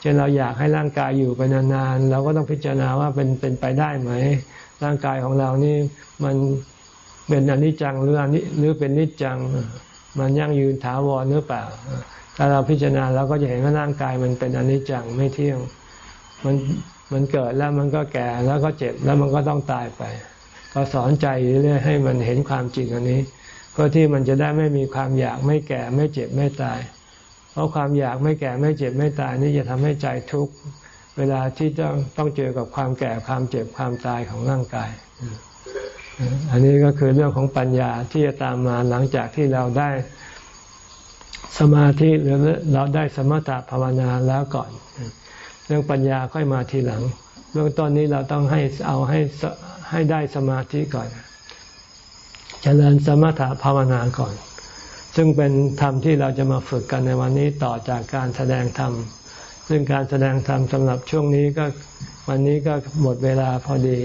เช่นเราอยากให้ร่างกายอยู่ไปนานๆเราก็ต้องพิจารณาว่าเป็นเป็นไปได้ไหมร่างกายของเรานี่มัน เป็นอนิจจังหรืออนิหรือเป็นนิจจัง มันยั่งยืนถาวรหรือเปล่า ถ้าเราพิจารณาเราก็จะเห็นว่าร่างกายมันเป็นอนิจจังไม่เที่ยง มันมันเกิดแล้วมันก็แก่แล้วก็เจ็บแล้วมันก็ต้องตายไป ก็สอนใจเรื่อยให้มันเห็นความจริงอันนี้เพื่อที่มันจะได้ไม่มีความอยากไม่แก่ไม่เจ็บไม่ตาย เพราะความอยากไม่แก่ไม่เจ็บไม่ตายนี่จะทำให้ใจทุกข์เวลาที่ต้องต้องเจอกับความแก่ความเจ็บความตายของร่างกาย อันนี้ก็คือเรื่องของปัญญาที่จะตามมาหลังจากที่เราได้สมาธิหรือเราได้สมถะภาวนาแล้วก่อน เรื่องปัญญาค่อยมาทีหลังเบื้องต้นนี้เราต้องให้เอาให้ให้ได้สมาธิก่อนจเจริญสมถะภาวนาก่อน ซึ่งเป็นธรรมที่เราจะมาฝึกกันในวันนี้ต่อจากการแสดงธรรมซึ่งการแสดงธรรมสำหรับช่วงนี้ก็วันนี้ก็หมดเวลาพอดี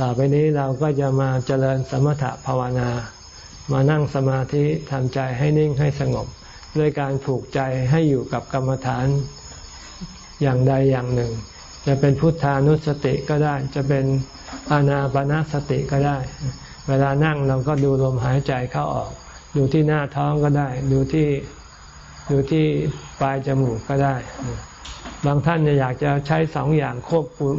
ต่อไปนี้เราก็จะมาเจริญสมถะภาวนา มานั่งสมาธิทำใจให้นิ่งให้สงบ ด้วยการผูกใจให้อยู่กับกรรมฐานอย่างใดอย่างหนึ่ง จะเป็นพุทธานุสติก็ได้ จะเป็นอานาปนาสติก็ได้ เวลานั่งเราก็ดูลมหายใจเข้าออก ดูที่หน้าท้องก็ได้ ดูที่ดูที่ปลายจมูกก็ได้ บางท่านอยากจะใช้สองอย่างควบคุม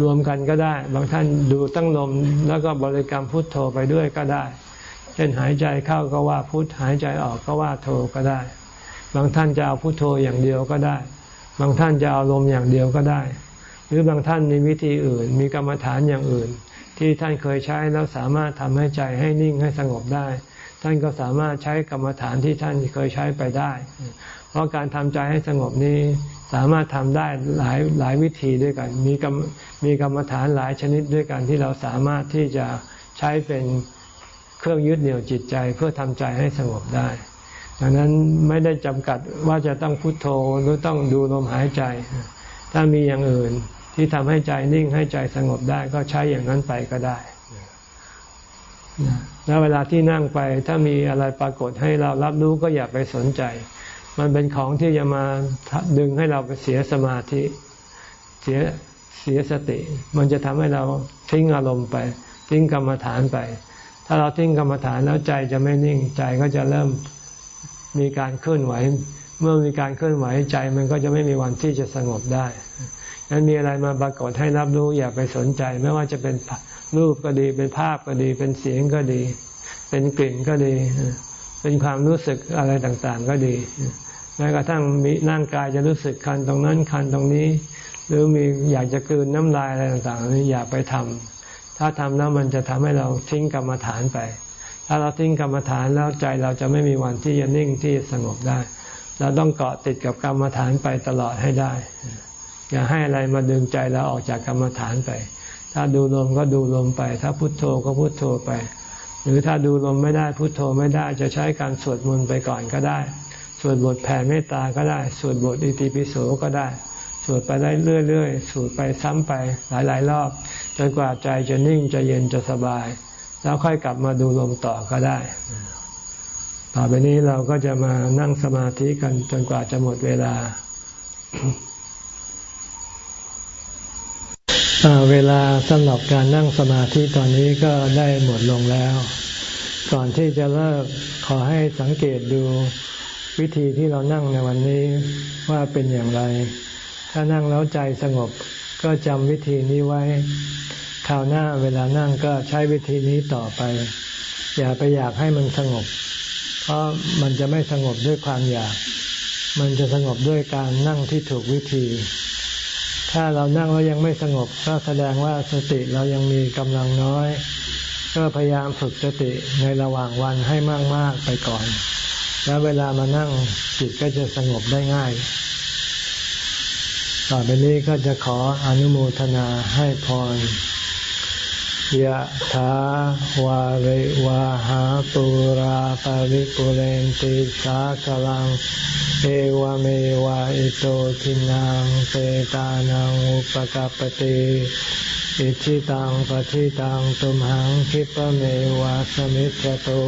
รวมกันก็ได้ บางท่านดูตั้งลมแล้วก็บริกรรมพุทโธไปด้วยก็ได้ เช่นหายใจเข้าก็ว่าพุทหายใจออกก็ว่าโธก็ได้ บางท่านจะเอาพุทโธอย่างเดียวก็ได้ บางท่านจะเอาลมอย่างเดียวก็ได้ หรือบางท่านมีวิธีอื่น มีกรรมฐานอย่างอื่น ที่ท่านเคยใช้แล้วสามารถทำให้ใจให้นิ่งให้สงบได้ ท่านก็สามารถใช้กรรมฐานที่ท่านเคยใช้ไปได้ เพราะการทำใจให้สงบนี้สามารถทำได้หลายหลายวิธีด้วยกัน มีกรรมมีกรรมฐานหลายชนิดด้วยกันที่เราสามารถที่จะใช้เป็นเครื่องยึดเหนี่ยวจิตใจเพื่อทำใจให้สงบได้ดังนั้นไม่ได้จำกัดว่าจะต้องพุโทโธหรือต้องดูลมหายใจ ถ้ามีอย่างอื่นที่ทำให้ใจนิ่งให้ใจสงบได้ก็ใช้อย่างนั้นไปก็ได้แล้วเวลาที่นั่งไปถ้ามีอะไรปรากฏให้เรารับรู้ก็อย่าไปสนใจ มันเป็นของที่จะมาดึงให้เราไปเสียสมาธิ เสียเสียสติ มันจะทำให้เราทิ้งอารมณ์ไป ทิ้งกรรมฐานไป ถ้าเราทิ้งกรรมฐานแล้วใจจะไม่นิ่งใจก็จะเริ่มมีการเคลื่อนไหว เมื่อมีการเคลื่อนไหวใจมันก็จะไม่มีวันที่จะสงบได้นั้นมีอะไรมาปรากฏให้รับรู้อย่าไปสนใจ ไม่ว่าจะเป็นรูปก็ดีเป็นภาพก็ดี เป็นเสียงก็ดี เป็นกลิ่นก็ดี เป็นความรู้สึกอะไรต่างๆ ก็ดีแม้กระทั่งมีร่างกายจะรู้สึกคันตรงนั้นคันตรงนี้ หรือมีอยากจะกืนน้ำลายอะไรต่างๆนี้อย่าไปทำถ้าทำแล้วมันจะทำให้เราทิ้งกรรมฐานไป ถ้าเราทิ้งกรรมฐานแล้วใจเราจะไม่มีวันที่จะนิ่งที่สงบได้ เราต้องเกาะติดกับกรรมฐานไปตลอดให้ได้ อย่าให้อะไรมาดึงใจเราออกจากกรรมฐานไป ถ้าดูลมก็ดูลมไป ถ้าพุโทโธก็พุโทโธไป หรือถ้าดูลมไม่ได้พุโทโธไม่ได้จะใช้การสวดมนต์ไปก่อนก็ได้ สวดบทแผ่เมตตาก็ได้ สวดบทอิติปิโสก็ได้ สวดไปได้เรื่อยๆ สวดไปซ้ำไปหลายๆ รอบ จนกว่าใจจะนิ่งจะเย็นจะสบาย แล้วค่อยกลับมาดูลมต่อก็ได้ ต่อไปนี้เราก็จะมานั่งสมาธิกันจนกว่าจะหมดเวลา เวลาสำหรับการนั่งสมาธิตอนนี้ก็ได้หมดลงแล้ว ก่อนที่จะเลิกขอให้สังเกตดูวิธีที่เรานั่งในวันนี้ว่าเป็นอย่างไร ถ้านั่งแล้วใจสงบก็จำวิธีนี้ไว้คราวหน้าเวลานั่งก็ใช้วิธีนี้ต่อไป อย่าไปอยากให้มันสงบ เพราะมันจะไม่สงบด้วยความอยาก มันจะสงบด้วยการนั่งที่ถูกวิธี ถ้าเรานั่งแล้วยังไม่สงบก็แสดงว่าสติเรายังมีกำลังน้อย ก็พยายามฝึกสติในระหว่างวันให้มากๆไปก่อน แล้วเวลามานั่งจิตก็จะสงบได้ง่าย ต่อไปนี้ก็จะขออนุโมทนาให้พรยะถาวาริวาหาปุราปาริปุเรนติสากลัง เอวเมวะอิโตทินังเปตานังอุปกปติอิชิตังปฏิตังตุมหังคิปเมวะสมิจจตุ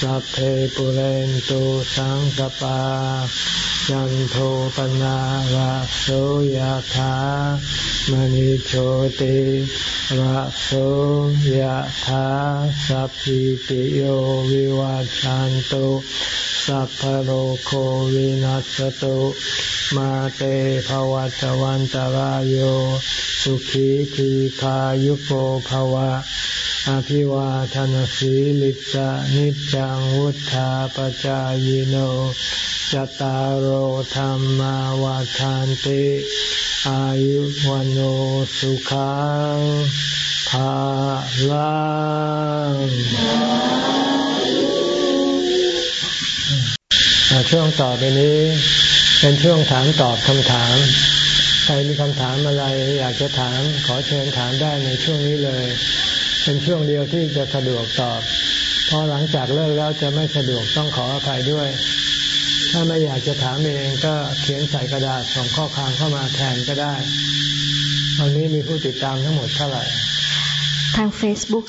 สัพเพปุเรนตุสังกปา จันโทปนาระโสยธามณิโชติระโสยธาสัพพิติโยวิวัจจันตุสัพพโรโควินัสตุมาเตภวัตวันตารโยสุขีทีขายุโกภวะ อภิวาทนสีลิสะนิจังวุธาปจายโนจตารโหธรรมาวาทานติอายุวันโอสุขังภาลังช่วงต่อไปนี้ เป็นช่วงถามตอบคำถาม ใครมีคำถามอะไรอยากจะถามขอเชิญถามได้ในช่วงนี้เลย เป็นช่วงเดียวที่จะสะดวกตอบ เพราะหลังจากเลิกแล้วจะไม่สะดวกต้องขออภัยด้วย ถ้าไม่อยากจะถามเองก็เขียนใส่กระดาษส่งข้อความเข้ามาแทนก็ได้วันนี้มีผู้ติดตามทั้งหมดเท่าไหร่ ทาง Facebook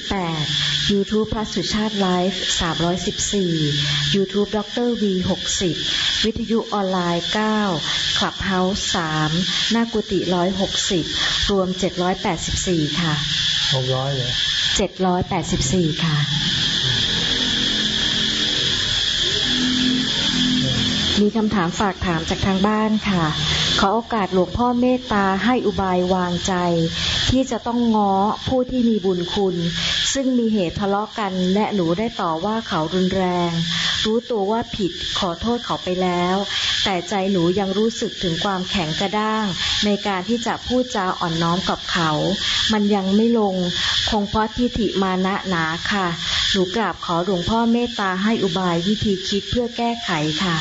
238 YouTube พระสุชาติไลฟ์314 YouTube ดร V 60 วิทยุออนไลน์9 Clubhouse 3หน้ากุฏิ160 รวม 784 ค่ะ 600เลย784ค่ะ มีคำถามฝากถามจากทางบ้านค่ะ ขอโอกาสหลวงพ่อเมตตาให้อุบายวางใจ ที่จะต้องง้อผู้ที่มีบุญคุณ ซึ่งมีเหตุทะเลาะกันและหนูได้ต่อว่าเขารุนแรง รู้ตัวว่าผิดขอโทษเขาไปแล้ว แต่ใจหนูยังรู้สึกถึงความแข็งกระด้าง ในการที่จะพูดจาอ่อนน้อมกับเขา มันยังไม่ลง คงเพราะทิฏฐิมานะหนาค่ะ หนูกราบขอหลวงพ่อเมตตาให้อุบายวิธีคิดเพื่อแก้ไขค่ะ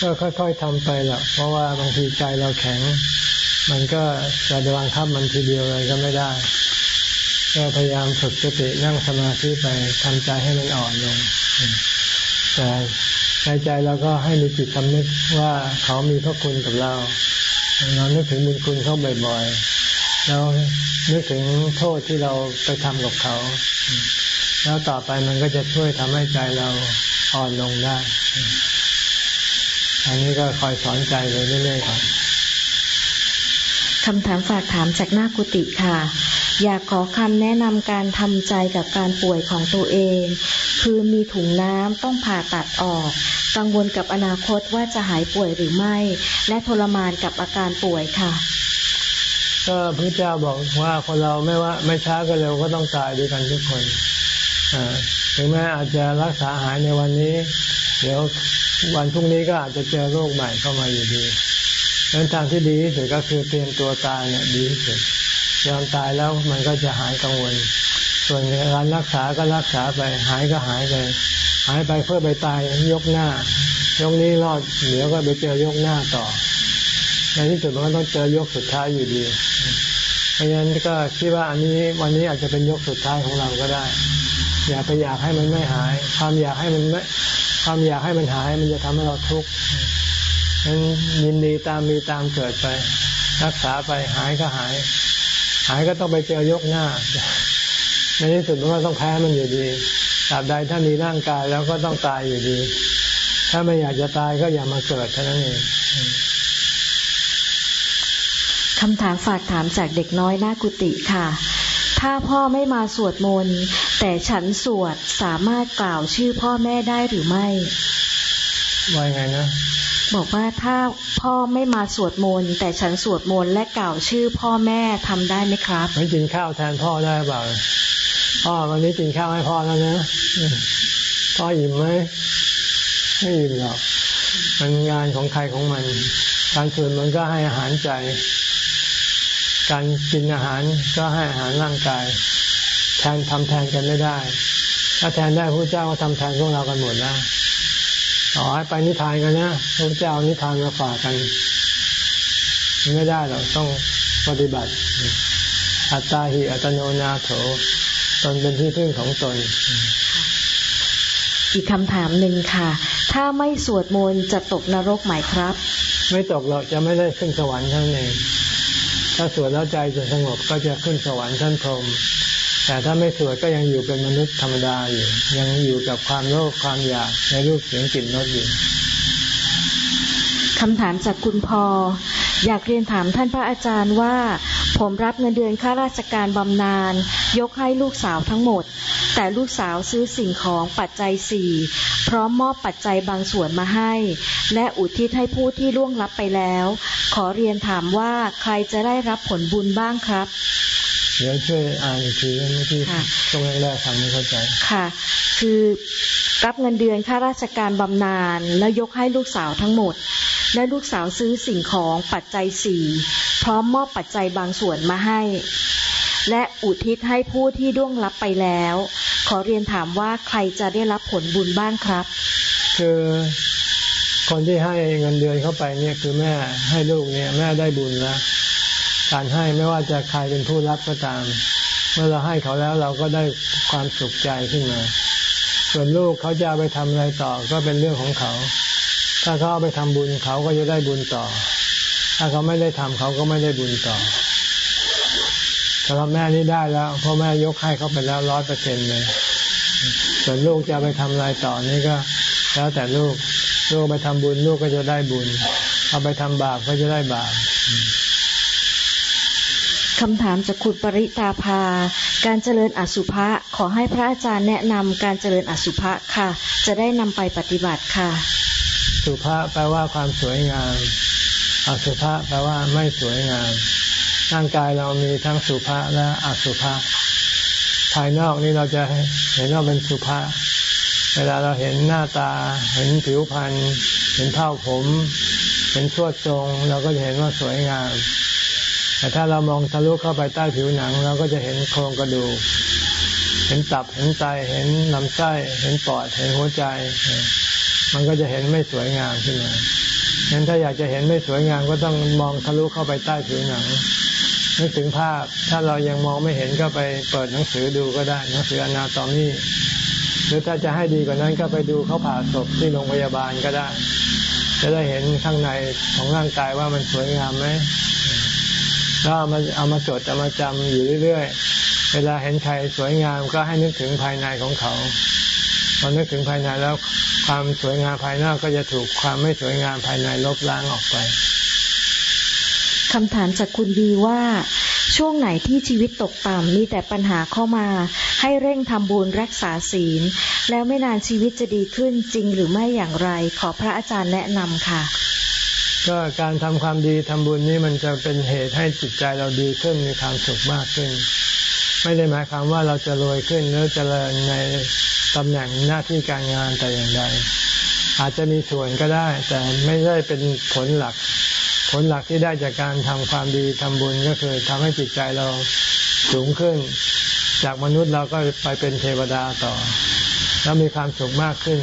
ก็ค่อยๆทำไปแหละเพราะว่าบางทีใจเราแข็ง มันก็จะบังคับมันทีเดียวเลยก็ไม่ได้ ก็พยายามฝึกสตินั่งสมาธิไปทำใจให้มันอ่อนลง แต่ในใจเราก็ให้มีจิตสำนึกว่าเขามีพระคุณกับเรา เรานึกถึงบุญคุณเขาบ่อยๆเรานึกถึงโทษที่เราไปทำกับเขา แล้วต่อไปมันก็จะช่วยทำให้ใจเราอ่อนลงได้ อันนี้ก็คอยสอนใจเลยเรื่อยๆครับคำถามฝากถามจากหน้ากุฏิค่ะ อยากขอคำแนะนำการทำใจกับการป่วยของตัวเอง คือมีถุงน้ำต้องผ่าตัดออก กังวลกับอนาคตว่าจะหายป่วยหรือไม่ และทรมานกับอาการป่วยค่ะ ก็พระเจ้าบอกว่าคนเราไม่ว่าไม่ช้าก็เร็วก็ต้องตายด้วยกันทุกคนถึงแม้อาจจะรักษาหายในวันนี้ เดี๋ยววันพรุ่งนี้ก็อาจจะเจอโรคใหม่เข้ามาอยู่ดีดังนั้นทางที่ดีที่สุดก็คือเตรียมตัวตายเนี่ยดีที่สุด ยอมตายแล้วมันก็จะหายกังวล ส่วนการรักษาก็รักษาไป หายก็หายไป หายไปเพื่อไปตายยกหน้า ยกนี้รอดเดี๋ยวก็ไปเจอยกหน้าต่อ ในที่สุดมันก็ต้องเจอยกสุดท้ายอยู่ดี เพราะฉะนั้นก็คิดว่าอันนี้วันนี้อาจจะเป็นยกสุดท้ายของเราก็ได้ อย่าไปอยากให้มันไม่หาย ความอยากให้มันไม่ความอยากให้มันหายมันจะทำให้เราทุกข์นั้นยินดีตามมีตามเกิดไป รักษาไปหายก็หาย หายก็ต้องไปเจอยกหน้า ในที่สุดมันก็ต้องแพ้มันอยู่ดีตราบใดถ้ามีร่างกายแล้วก็ต้องตายอยู่ดี ถ้าไม่อยากจะตายก็อย่ามาเกิดเท่านั้นเองคำถามฝากถามจากเด็กน้อยหน้ากุฏิค่ะ ถ้ถ้าพ่อไม่มาสวดมนต์แต่ฉันสวดสามารถกล่าวชื่อพ่อแม่ได้หรือไม่ ว่าไงนะ บอกว่าถ้าพ่อไม่มาสวดมนต์แต่ฉันสวดมนต์และกล่าวชื่อพ่อแม่ทำได้ไหมครับไม่กินข้าวแทนพ่อได้เปล่าพ่อวันนี้กินข้าวให้พ่อแล้วนะพ่ออิ่มไหมไม่อิ่มหรอกมันงานของใครของมันการสวดมันก็ให้อาหารใจ การกินอาหารก็ให้อาหารร่างกาย แทนทำแทนกันไม่ได้ ถ้าแทนได้พระเจ้าก็ทำแทนพวกเรากันหมดนะ ขอให้ไปนิทานกันนะพระเจ้านิทานมาฝากกัน ไม่ได้หรอกต้องปฏิบัติ อัตตาหิอัตโนนาโถตนเป็นที่พึ่งของตน อีกคำถามหนึ่งค่ะ ถ้าไม่สวดมนต์จะตกนรกไหมครับ ไม่ตกหรอกจะไม่ได้ขึ้นสวรรค์ท่านเองถ้าสวดแล้วใจจะสงบก็จะขึ้นสวรรค์ท่านพรหม แต่ถ้าไม่สวดก็ยังอยู่เป็นมนุษย์ธรรมดาอยู่ ยังอยู่กับความโลภความอยากในรูปเสียงกลิ่นรสอยู่คำถามจากคุณพอ อยากเรียนถามท่านพระอาจารย์ว่า ผมรับเงินเดือนข้าราชการบำนาญยกให้ลูกสาวทั้งหมด แต่ลูกสาวซื้อสิ่งของปัจจัยสี่พร้อมมอบปัจจัยบางส่วนมาให้ และอุทิศให้ผู้ที่ล่วงลับไปแล้ว ขอเรียนถามว่าใครจะได้รับผลบุญบ้างครับ เดี๋ยวช่วยอ่านอีกทีเมื่อกี้ตรงแรกๆฟังไม่เข้าใจค่ะ คือรับเงินเดือนค่าราชการบำนาญแล้วยกให้ลูกสาวทั้งหมด และลูกสาวซื้อสิ่งของปัจจัยสี่พร้อมมอบปัจจัยบางส่วนมาให้ และอุทิศให้ผู้ที่ล่วงลับไปแล้ว ขอเรียนถามว่าใครจะได้รับผลบุญบ้างครับ คือคนที่ให้เงินเดือนเข้าไปเนี่ยคือแม่ให้ลูกเนี่ยแม่ได้บุญแล้ว การให้ไม่ว่าจะใครเป็นผู้รับก็ตาม เมื่อเราให้เขาแล้วเราก็ได้ความสุขใจขึ้นมา ส่วนลูกเขาจะไปทำอะไรต่อก็เป็นเรื่องของเขา ถ้าเขาเอาไปทำบุญเขาก็จะได้บุญต่อ ถ้าเขาไม่ได้ทำเขาก็ไม่ได้บุญต่อสำหรับแม่นี่ได้แล้วเพราะแม่ยกให้เขาไปแล้วร้อยเปอร์เซ็นเลย ส่วนลูกจะไปทำอะไรต่อนี่ก็ แล้วแต่ลูก ลูกไปทำบุญลูกก็จะได้บุญ เอาไปทำบาปก็จะได้บาป คำถามจากคุณปริตาภา การเจริญอสุภะขอให้พระอาจารย์แนะนำการเจริญอสุภะค่ะ จะได้นำไปปฏิบัติค่ะ สุภะแปลว่าความสวยงาม อสุภะแปลว่าไม่สวยงาม ร่างกายเรามีทั้งสุภะและอสุภะ ภายนอกนี่เราจะเห็นว่าเป็นสุภะ เวลาเราเห็นหน้าตา เห็นผิวพรรณ เห็นเท้าผม เห็นชวดทรง เราก็จะเห็นว่าสวยงาม แต่ถ้าเรามองทะลุเข้าไปใต้ผิวหนัง เราก็จะเห็นโครงกระดูก เห็นตับ เห็นไต เห็นลำไส้ เห็นปอด เห็นหัวใจ มันก็จะเห็นไม่สวยงามขึ้นมาฉะนั้นถ้าอยากจะเห็นไม่สวยงามก็ต้องมองทะลุเข้าไปใต้ผิวหนังนึกถึงภาพ ถ้าเรายังมองไม่เห็นก็ไปเปิดหนังสือดูก็ได้ หนังสืออนาตอมี่หรือถ้าจะให้ดีกว่านั้นก็ไปดูเขาผ่าศพที่โรงพยาบาลก็ได้ จะได้เห็นข้างในของร่างกายว่ามันสวยงามไหม แล้วเอามาเอามาจดเอามาจำอยู่เรื่อยๆ เวลาเห็นใครสวยงามก็ให้นึกถึงภายในของเขาพอนึกถึงภายในแล้วความสวยงามภายนอกก็จะถูกความไม่สวยงามภายในลบล้างออกไปคำถามจากคุณดีว่า ช่วงไหนที่ชีวิตตกต่ำมีแต่ปัญหาเข้ามา ให้เร่งทำบุญรักษาศีล แล้วไม่นานชีวิตจะดีขึ้นจริงหรือไม่อย่างไร ขอพระอาจารย์แนะนำค่ะ ก็การทำความดีทำบุญนี่มันจะเป็นเหตุให้จิตใจเราดีขึ้นมีความสุขมากขึ้น ไม่ได้หมายความว่าเราจะรวยขึ้นหรือเจริญในตำแหน่งหน้าที่การงานแต่อย่างใดอาจจะมีส่วนก็ได้ แต่ไม่ได้เป็นผลหลัก ผลหลักที่ได้จากการทำความดีทำบุญก็คือทำให้จิตใจเราสูงขึ้น จากมนุษย์เราก็ไปเป็นเทวดาต่อ แล้วมีความสุขมากขึ้น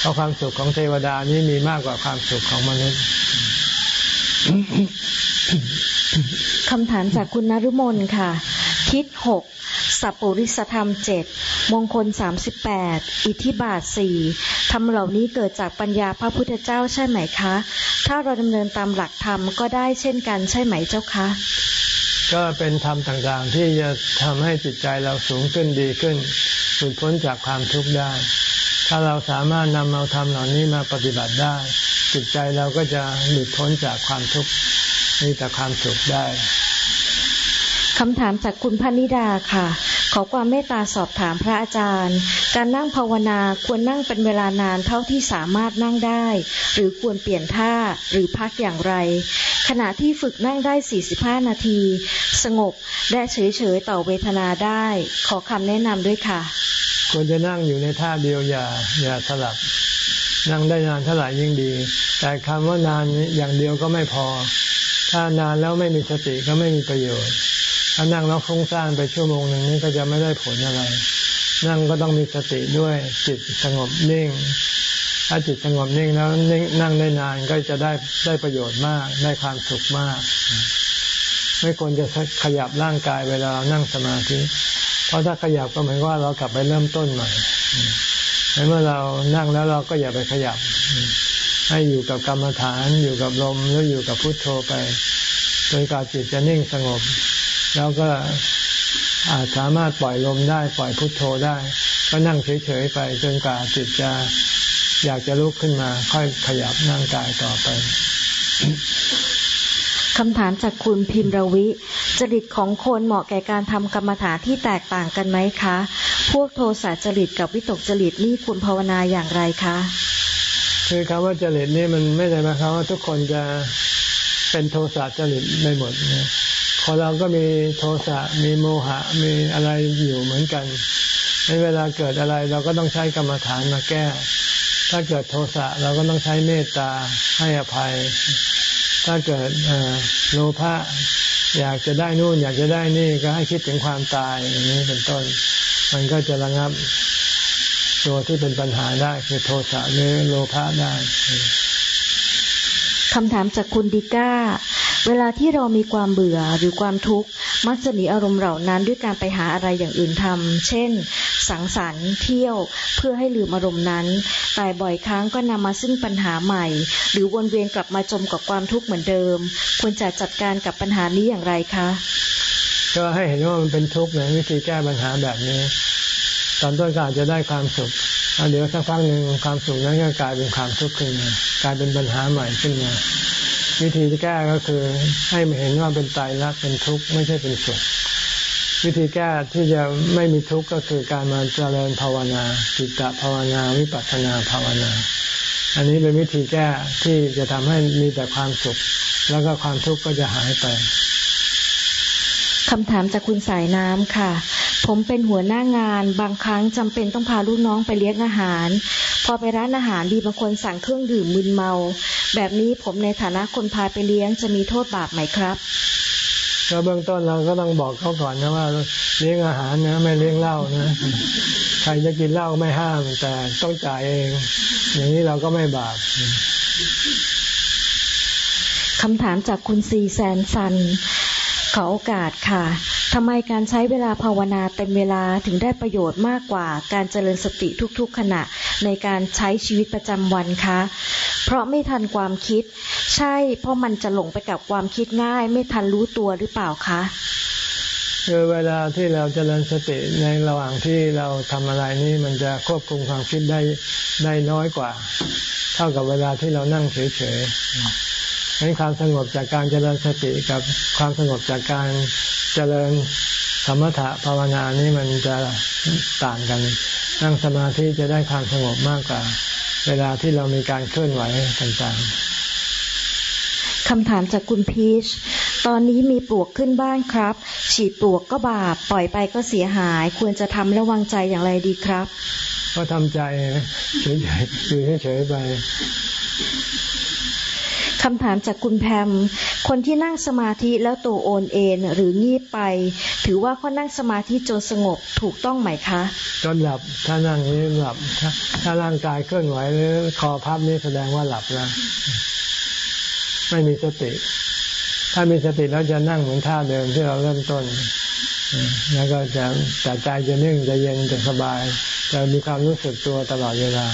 เพราะความสุขของเทวดานี้มีมากกว่าความสุขของมนุษย์ คำถามจากคุณนรุมนค่ะคิดหกสัพปริสธรรมเจ็ดมงคลสามสิบแปดอิทธิบาทสี่ทำเหล่านี้เกิดจากปัญญาพระพุทธเจ้าใช่ไหมคะ ถ้าเราดำเนินตามหลักธรรมก็ได้เช่นกันใช่ไหมเจ้าคะ ก็เป็นธรรมต่างๆที่จะทำให้จิตใจเราสูงขึ้นดีขึ้นหลุดพ้นจากความทุกข์ได้ ถ้าเราสามารถนำเอาธรรมเหล่านี้มาปฏิบัติได้ จิตใจเราก็จะหลุดพ้นจากความทุกข์มีแต่ความสุขได้คำถามจากคุณพนิดาค่ะ ขอความเมตตาสอบถามพระอาจารย์ การนั่งภาวนาควรนั่งเป็นเวลานานเท่าที่สามารถนั่งได้ หรือควรเปลี่ยนท่าหรือพักอย่างไร ขณะที่ฝึกนั่งได้ 45 นาที สงบและเฉยๆต่อเวทนาได้ ขอคำแนะนำด้วยค่ะ ควรจะนั่งอยู่ในท่าเดียวอย่าอย่าสลับ นั่งได้นานเท่าไหร่ยิ่งดี แต่คำว่านานอย่างเดียวก็ไม่พอ ถ้านานแล้วไม่มีสติก็ไม่มีประโยชน์ ถ้านั่งแล้วฟุ้งซ่านไปชั่วโมงหนึ่งนี้ก็จะไม่ได้ผลอะไร นั่งก็ต้องมีสติด้วยจิตสงบนิ่ง ถ้าจิตสงบนิ่งแล้วนั่งได้นานก็จะได้ได้ประโยชน์มากได้ความสุขมาก ไม่ควรจะขยับร่างกายเวลานั่งสมาธิ เพราะถ้าขยับก็เหมือนว่าเรากลับไปเริ่มต้นใหม่ เมื่อเรานั่งแล้วเราก็อย่าไปขยับ ให้อยู่กับกรรมฐานอยู่กับลมแล้วอยู่กับพุทโธไปจนกว่าจิตจะนิ่งสงบ แล้วก็อาจสามารถปล่อยลมได้ปล่อยพุทโธได้ ก็นั่งเฉยๆไปจนกว่าจิตจะอยากจะลุกขึ้นมา ค่อยขยับนั่งกายต่อไปคำถามจากคุณพิมรวิ จริตของคนเหมาะแก่การทำกรรมฐานที่แตกต่างกันไหมคะ พวกโทสะจริตกับวิตกจริตนี่ควรภาวนาอย่างไรคะ คือคำว่าจริตนี่มันไม่ได้หมายความว่าทุกคนจะเป็นโทสะจริตในหมดนะคนเราก็มีโทสะมีโมหะมีอะไรอยู่เหมือนกันในเวลาเกิดอะไรเราก็ต้องใช้กรรมฐานมาแก้ ถ้าเกิดโทสะเราก็ต้องใช้เมตตาให้อภัย ถ้าเกิดโลภะ อยากจะได้นู่น อยากจะได้นี่ก็ให้คิดถึงความตายอย่างนี้เป็นต้น มันก็จะระงับตัวที่เป็นปัญหาได้คือโทสะหรือโลภะได้คำถามจากคุณดิก้า เวลาที่เรามีความเบื่อหรือความทุกข์ มักจะหนีอารมณ์เหล่านั้นด้วยการไปหาอะไรอย่างอื่นทำเช่น สังสรรค์เที่ยวเพื่อให้ลืมอารมณ์นั้น แต่บ่อยครั้งก็นำมาซึ่งปัญหาใหม่ หรือวนเวียนกลับมาจมกับความทุกข์เหมือนเดิม ควรจะจัดการกับปัญหานี้อย่างไรคะ ก็ให้เห็นว่ามันเป็นทุกข์นะวิธีแก้ปัญหาแบบนี้ ตอนต้นก็อาจจะได้ความสุขเดี๋ยวสักพักหนึ่งความสุขนั้นก็กลายเป็นความทุกข์ขึ้นมากลายเป็นปัญหาใหม่ขึ้นมาวิธีแก้ก็คือให้เห็นว่าเป็นตายรักเป็นทุกข์ไม่ใช่เป็นสุข วิธีแก้ที่จะไม่มีทุกข์ก็คือการมาเจริญภาวนาจิตตภาวนาวิปัสสนาภาวนา อันนี้เป็นวิธีแก้ที่จะทำให้มีแต่ความสุข แล้วก็ความทุกข์ก็จะหายไปคำถามจากคุณสายน้ำค่ะ ผมเป็นหัวหน้างาน บางครั้งจำเป็นต้องพาลูกน้องไปเลี้ยงอาหาร พอไปร้านอาหารดีบางคนสั่งเครื่องดื่มมึนเมา แบบนี้ผมในฐานะคนพาไปเลี้ยงจะมีโทษบาปไหมครับ ก็เบื้องต้นเราก็ต้องบอกเขาก่อนนะว่า เลี้ยงอาหารนะไม่เลี้ยงเหล้านะใครจะกินเหล้าไม่ห้ามแต่ต้องจ่ายเอง อย่างนี้เราก็ไม่บาปคำถามจากคุณซีแซนซัน ขอโอกาสค่ะทำไมการใช้เวลาภาวนาเต็มเวลาถึงได้ประโยชน์มากกว่า การเจริญสติทุกๆขณะในการใช้ชีวิตประจำวันคะ เพราะไม่ทันความคิด ใช่ เพราะมันจะหลงไปกับความคิดง่าย ไม่ทันรู้ตัวหรือเปล่าคะคือเวลาที่เราจเจริญสติในระหว่างที่เราทำอะไรนี่มันจะควบคุมความคิดได้ได้น้อยกว่า เท่ากับเวลาที่เรานั่งเฉยๆให้ความสงบจากการเจริญสติกับความสงบจากการเจริญสมถะภาวนานี่มันจะต่างกัน นั่งสมาธิจะได้ความสงบมากกว่า เวลาที่เรามีการเคลื่อนไหวต่างๆ คำถามจากคุณพีช ตอนนี้มีปลวกขึ้นบ้านครับ ฉีดปลวกก็บาป ปล่อยไปก็เสียหาย ควรจะทำระวังใจอย่างไรดีครับ ก็ทำใจเฉยๆอยู่เฉยๆไปคำถามจากคุณแพม คนที่นั่งสมาธิแล้วตัวโอนเอ็นหรืองีบไป ถือว่าเขานั่งสมาธิจนสงบถูกต้องไหมคะจนหลับถ้านั่งนี้หลับ ถ้าร่างกายเคลื่อนไหวหรือคอพับนี่แสดงว่าหลับแล้ว ไม่มีสติ ถ้ามีสติแล้วจะนั่งเหมือนท่าเดิมที่เราเริ่มต้น แล้วก็จะแต่ใจจะนิ่งจะเย็นจะสบาย จะมีความรู้สึกตัวตลอดเวลา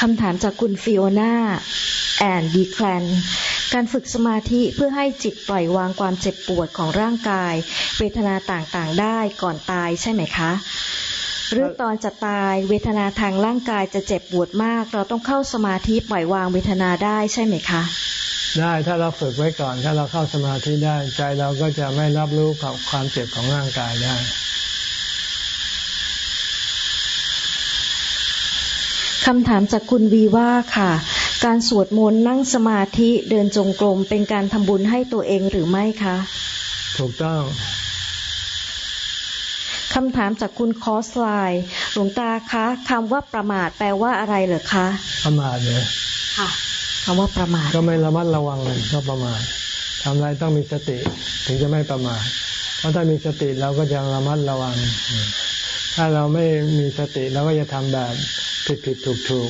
คำถามจากคุณฟิโอนาแอนดีแคลนการฝึกสมาธิเพื่อให้จิตปล่อยวางความเจ็บปวดของร่างกาย เวทนาต่างๆได้ก่อนตายใช่ไหมคะ หรือตอนจะตายเวทนาทางร่างกายจะเจ็บปวดมาก เราต้องเข้าสมาธิปล่อยวางเวทนาได้ใช่ไหมคะ ได้ถ้าเราฝึกไว้ก่อน ถ้าเราเข้าสมาธิได้ใจเราก็จะไม่รับรู้กับความเจ็บของร่างกายได้คำถามจากคุณวีว่าค่ะ การสวดมนต์นั่งสมาธิเดินจงกรมเป็นการทำบุญให้ตัวเองหรือไม่คะ ถูกต้อง คำถามจากคุณคอสไลน์หลวงตาคะคำว่าประมาทแปลว่าอะไรเหรอคะ ประมาทเลยค่ะคำว่าประมาทก็ไม่ระมัดระวังเลยก็ประมาททำอะไรต้องมีสติ ถึงจะไม่ประมาทเพราะถ้ามีสติเราก็จะระมัดระวัง ถ้าเราไม่มีสติเราก็จะทำแบบผิดผิดถูกถูก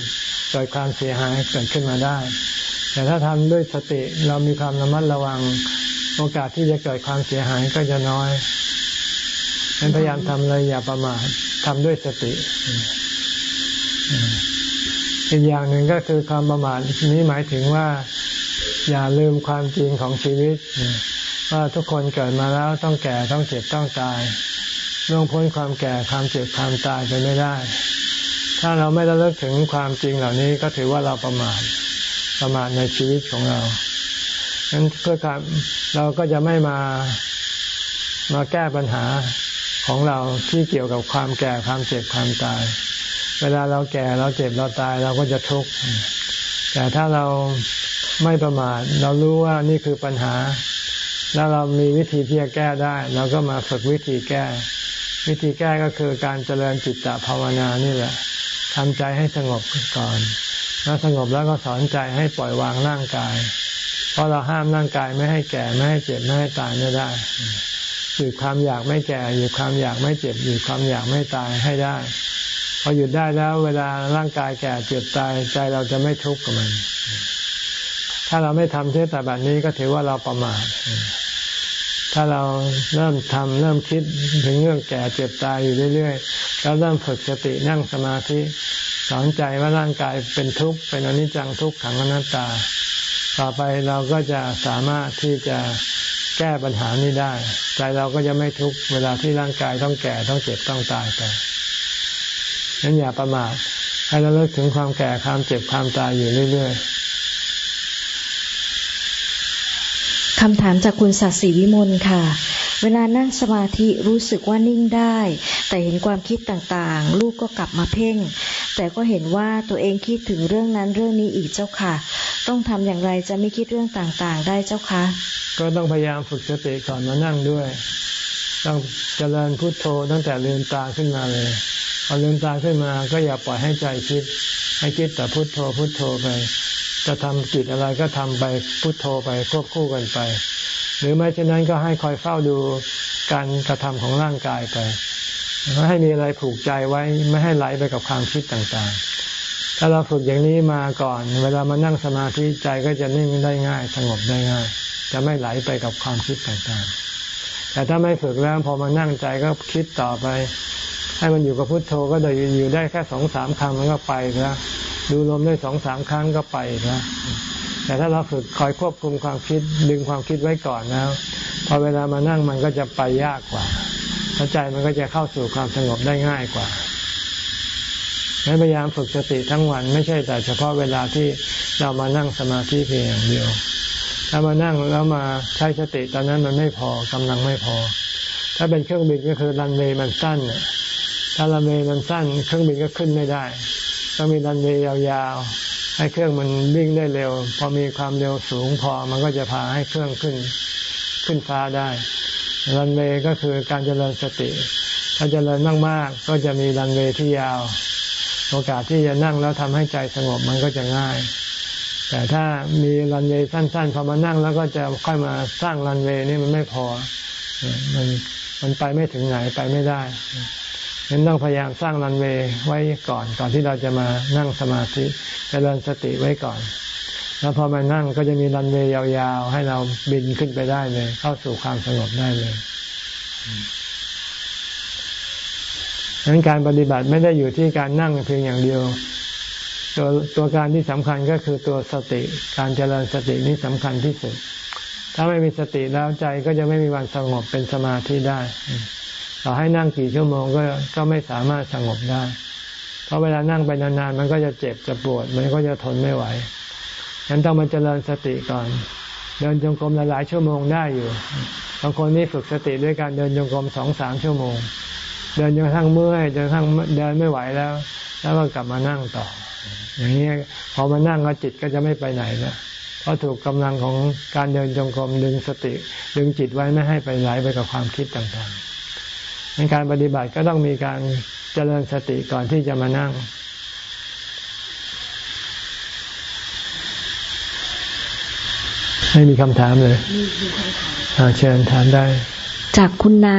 เกิดความเสียหายเกิดขึ้นมาได้ แต่ถ้าทำด้วยสติเรามีความระมัดระวัง โอกาสที่จะเกิดความเสียหายก็จะน้อย พยายามทำอะไรอย่าประมาททำด้วยสติอีกอย่างหนึ่งก็คือความประมาทนี้หมายถึงว่า อย่าลืมความจริงของชีวิต ว่าทุกคนเกิดมาแล้วต้องแก่ต้องเจ็บต้องตายล่วงพ้นความแก่ความเจ็บความตายไปไม่ได้ ถ้าเราไม่ระลึกถึงความจริงเหล่านี้ก็ถือว่าเราประมาทประมาทในชีวิตของเราฉะนั้นเพื่อการเราก็จะไม่มามาแก้ปัญหา ของเราที่เกี่ยวกับความแก่ความเจ็บความตาย เวลาเราแก่เราเจ็บเราตายเราก็จะทุกข์แต่ถ้าเราไม่ประมาทเรารู้ว่านี่คือปัญหา แล้วเรามีวิธีที่จะแก้ได้เราก็มาฝึกวิธีแก้ วิธีแก้ก็คือการเจริญจิตตภาวนานี่แหละทำใจให้สงบก่อนแล้วสงบแล้วก็สอนใจให้ปล่อยวางร่างกาย เพราะเราห้ามร่างกายไม่ให้แก่ไม่ให้เจ็บไม่ให้ตายไม่ได้ หยุดความอยากไม่แก่หยุดความอยากไม่เจ็บหยุดความอยากไม่ตายให้ได้พอหยุดได้แล้วเวลาร่างกายแก่เจ็บตายใจเราจะไม่ทุกข์กับมัน ถ้าเราไม่ทำเช่นแต่แบบนี้ก็ถือว่าเราประมาทถ้าเราเริ่มทำเริ่มคิดถึงเรื่องแก่เจ็บตายอยู่เรื่อยๆแล้วเริ่มฝึกสตินั่งสมาธิสอนใจว่าร่างกายเป็นทุกข์เป็นอนิจจังทุกขังอนัตตา ต่อไปเราก็จะสามารถที่จะ แก้ปัญหานี้ได้ ใจเราก็จะไม่ทุกเวลาที่ร่างกายต้องแก่ต้องเจ็บต้องตายไปนั้นอย่าประมาทให้เราเลิกถึงความแก่ความเจ็บความตายอยู่เรื่อยๆคำถามจากคุณศักดิ์ศรีวิมลค่ะ เวลานั่งสมาธิรู้สึกว่านิ่งได้ แต่เห็นความคิดต่างๆ ลูกก็กลับมาเพ่ง แต่ก็เห็นว่าตัวเองคิดถึงเรื่องนั้นเรื่องนี้อีกเจ้าค่ะ ต้องทำอย่างไรจะไม่คิดเรื่องต่างๆ ได้เจ้าคะ ก็ต้องพยายามฝึกสติก่อนมานั่งด้วย ต้องเจริญพุทโธตั้งแต่ลืมตาขึ้นมาเลยพอลืมตาขึ้นมาก็อย่าปล่อยให้ใจคิด ให้คิดแต่พุทโธพุทโธไป จะทำกิจอะไรก็ทำไปพุทโธไปควบคู่กันไป หรือไม่เช่นนั้นก็ให้คอยเฝ้าดูการกระทำของร่างกายไปไม่ให้มีอะไรผูกใจไว้ไม่ให้ไหลไปกับความคิดต่างๆ ถ้าเราฝึกอย่างนี้มาก่อน เวลามานั่งสมาธิใจก็จะนิ่งได้ง่าย สงบได้ง่าย จะไม่ไหลไปกับความคิดต่างๆ แต่ถ้าไม่ฝึกแล้วพอมานั่งใจก็คิดต่อไป ให้มันอยู่กับพุทโธก็เดี๋ยวอยู่ได้แค่สองสามครั้งมันก็ไปแล้วดูลมได้สองสามครั้งก็ไปแล้วแต่ถ้าเราฝึกคอยควบคุมความคิดดึงความคิดไว้ก่อนแล้วพอเวลามานั่งมันก็จะไปยากกว่าใจมันก็จะเข้าสู่ความสงบได้ง่ายกว่าพยายามฝึกสติทั้งวันไม่ใช่แต่เฉพาะเวลาที่เรามานั่งสมาธิเพียงอย่างเดียว ถ้ามานั่งแล้วมาใช้สติตอนนั้นมันไม่พอกำลังไม่พอ ถ้าเป็นเครื่องบินก็คือรันเวย์มันสั้นถ้ารันเวย์มันสั้น เครื่องบินก็ขึ้นไม่ได้ต้องมีรันเวย์ยาวๆให้เครื่องมันวิ่งได้เร็ว พอมีความเร็วสูงพอมันก็จะพาให้เครื่องขึ้นขึ้นฟ้าได้รันเวย์ก็คือการเจริญสติถ้าเจริญมากๆก็จะมีรันเวย์ที่ยาว โอกาสที่จะนั่งแล้วทำให้ใจสงบมันก็จะง่าย แต่ถ้ามีรันเวย์สั้นๆพอมานั่งแล้วก็จะค่อยมาสร้างรันเวย์นี่มันไม่พอ มันมันไปไม่ถึงไหนไปไม่ได้ฉะนั้นต้องพยายามสร้างรันเวย์ไว้ก่อนก่อนที่เราจะมานั่งสมาธิจเจริญสติไว้ก่อน แล้วพอมานั่งก็จะมีรันเวย์ยาวๆ ให้เราบินขึ้นไปได้เลย เข้าสู่ความสงบได้เลยดังนั้นการปฏิบัติไม่ได้อยู่ที่การนั่งเพียงอย่างเดียว ตัวตัวการที่สำคัญก็คือตัวสติ การเจริญสตินี่สำคัญที่สุด ถ้าไม่มีสติแล้วใจก็จะไม่มีวันสงบเป็นสมาธิได้เราให้นั่งกี่ชั่วโมงก็ก็ไม่สามารถสงบได้ เพราะเวลานั่งไปนานๆมันก็จะเจ็บจะปวด มันก็จะทนไม่ไหวฉงั้นต้องมาเจริญสติก่อน เดินจงกรมหลายชั่วโมงได้อยู่บางคนนี่ฝึกสติด้วยการเดินจงกรมสองสามชั่วโมง เดินจนกระทั่งเมื่อยจนกระทั่งเดินไม่ไหวแล้ว แล้วก็กลับมานั่งต่อ อย่างนี้พอมานั่งก็จิตก็จะไม่ไปไหนแล้วเพราะถูกกำลังของการเดินจงกรมดึงสติ ดึงจิตไว้ไม่ให้ไปไหลไปกับความคิดต่างๆในการปฏิบัติก็ต้องมีการเจริญสติก่อนที่จะมานั่งไม่มีคำถามเลยมีคำถาเชิญถามได้ จากคุณนา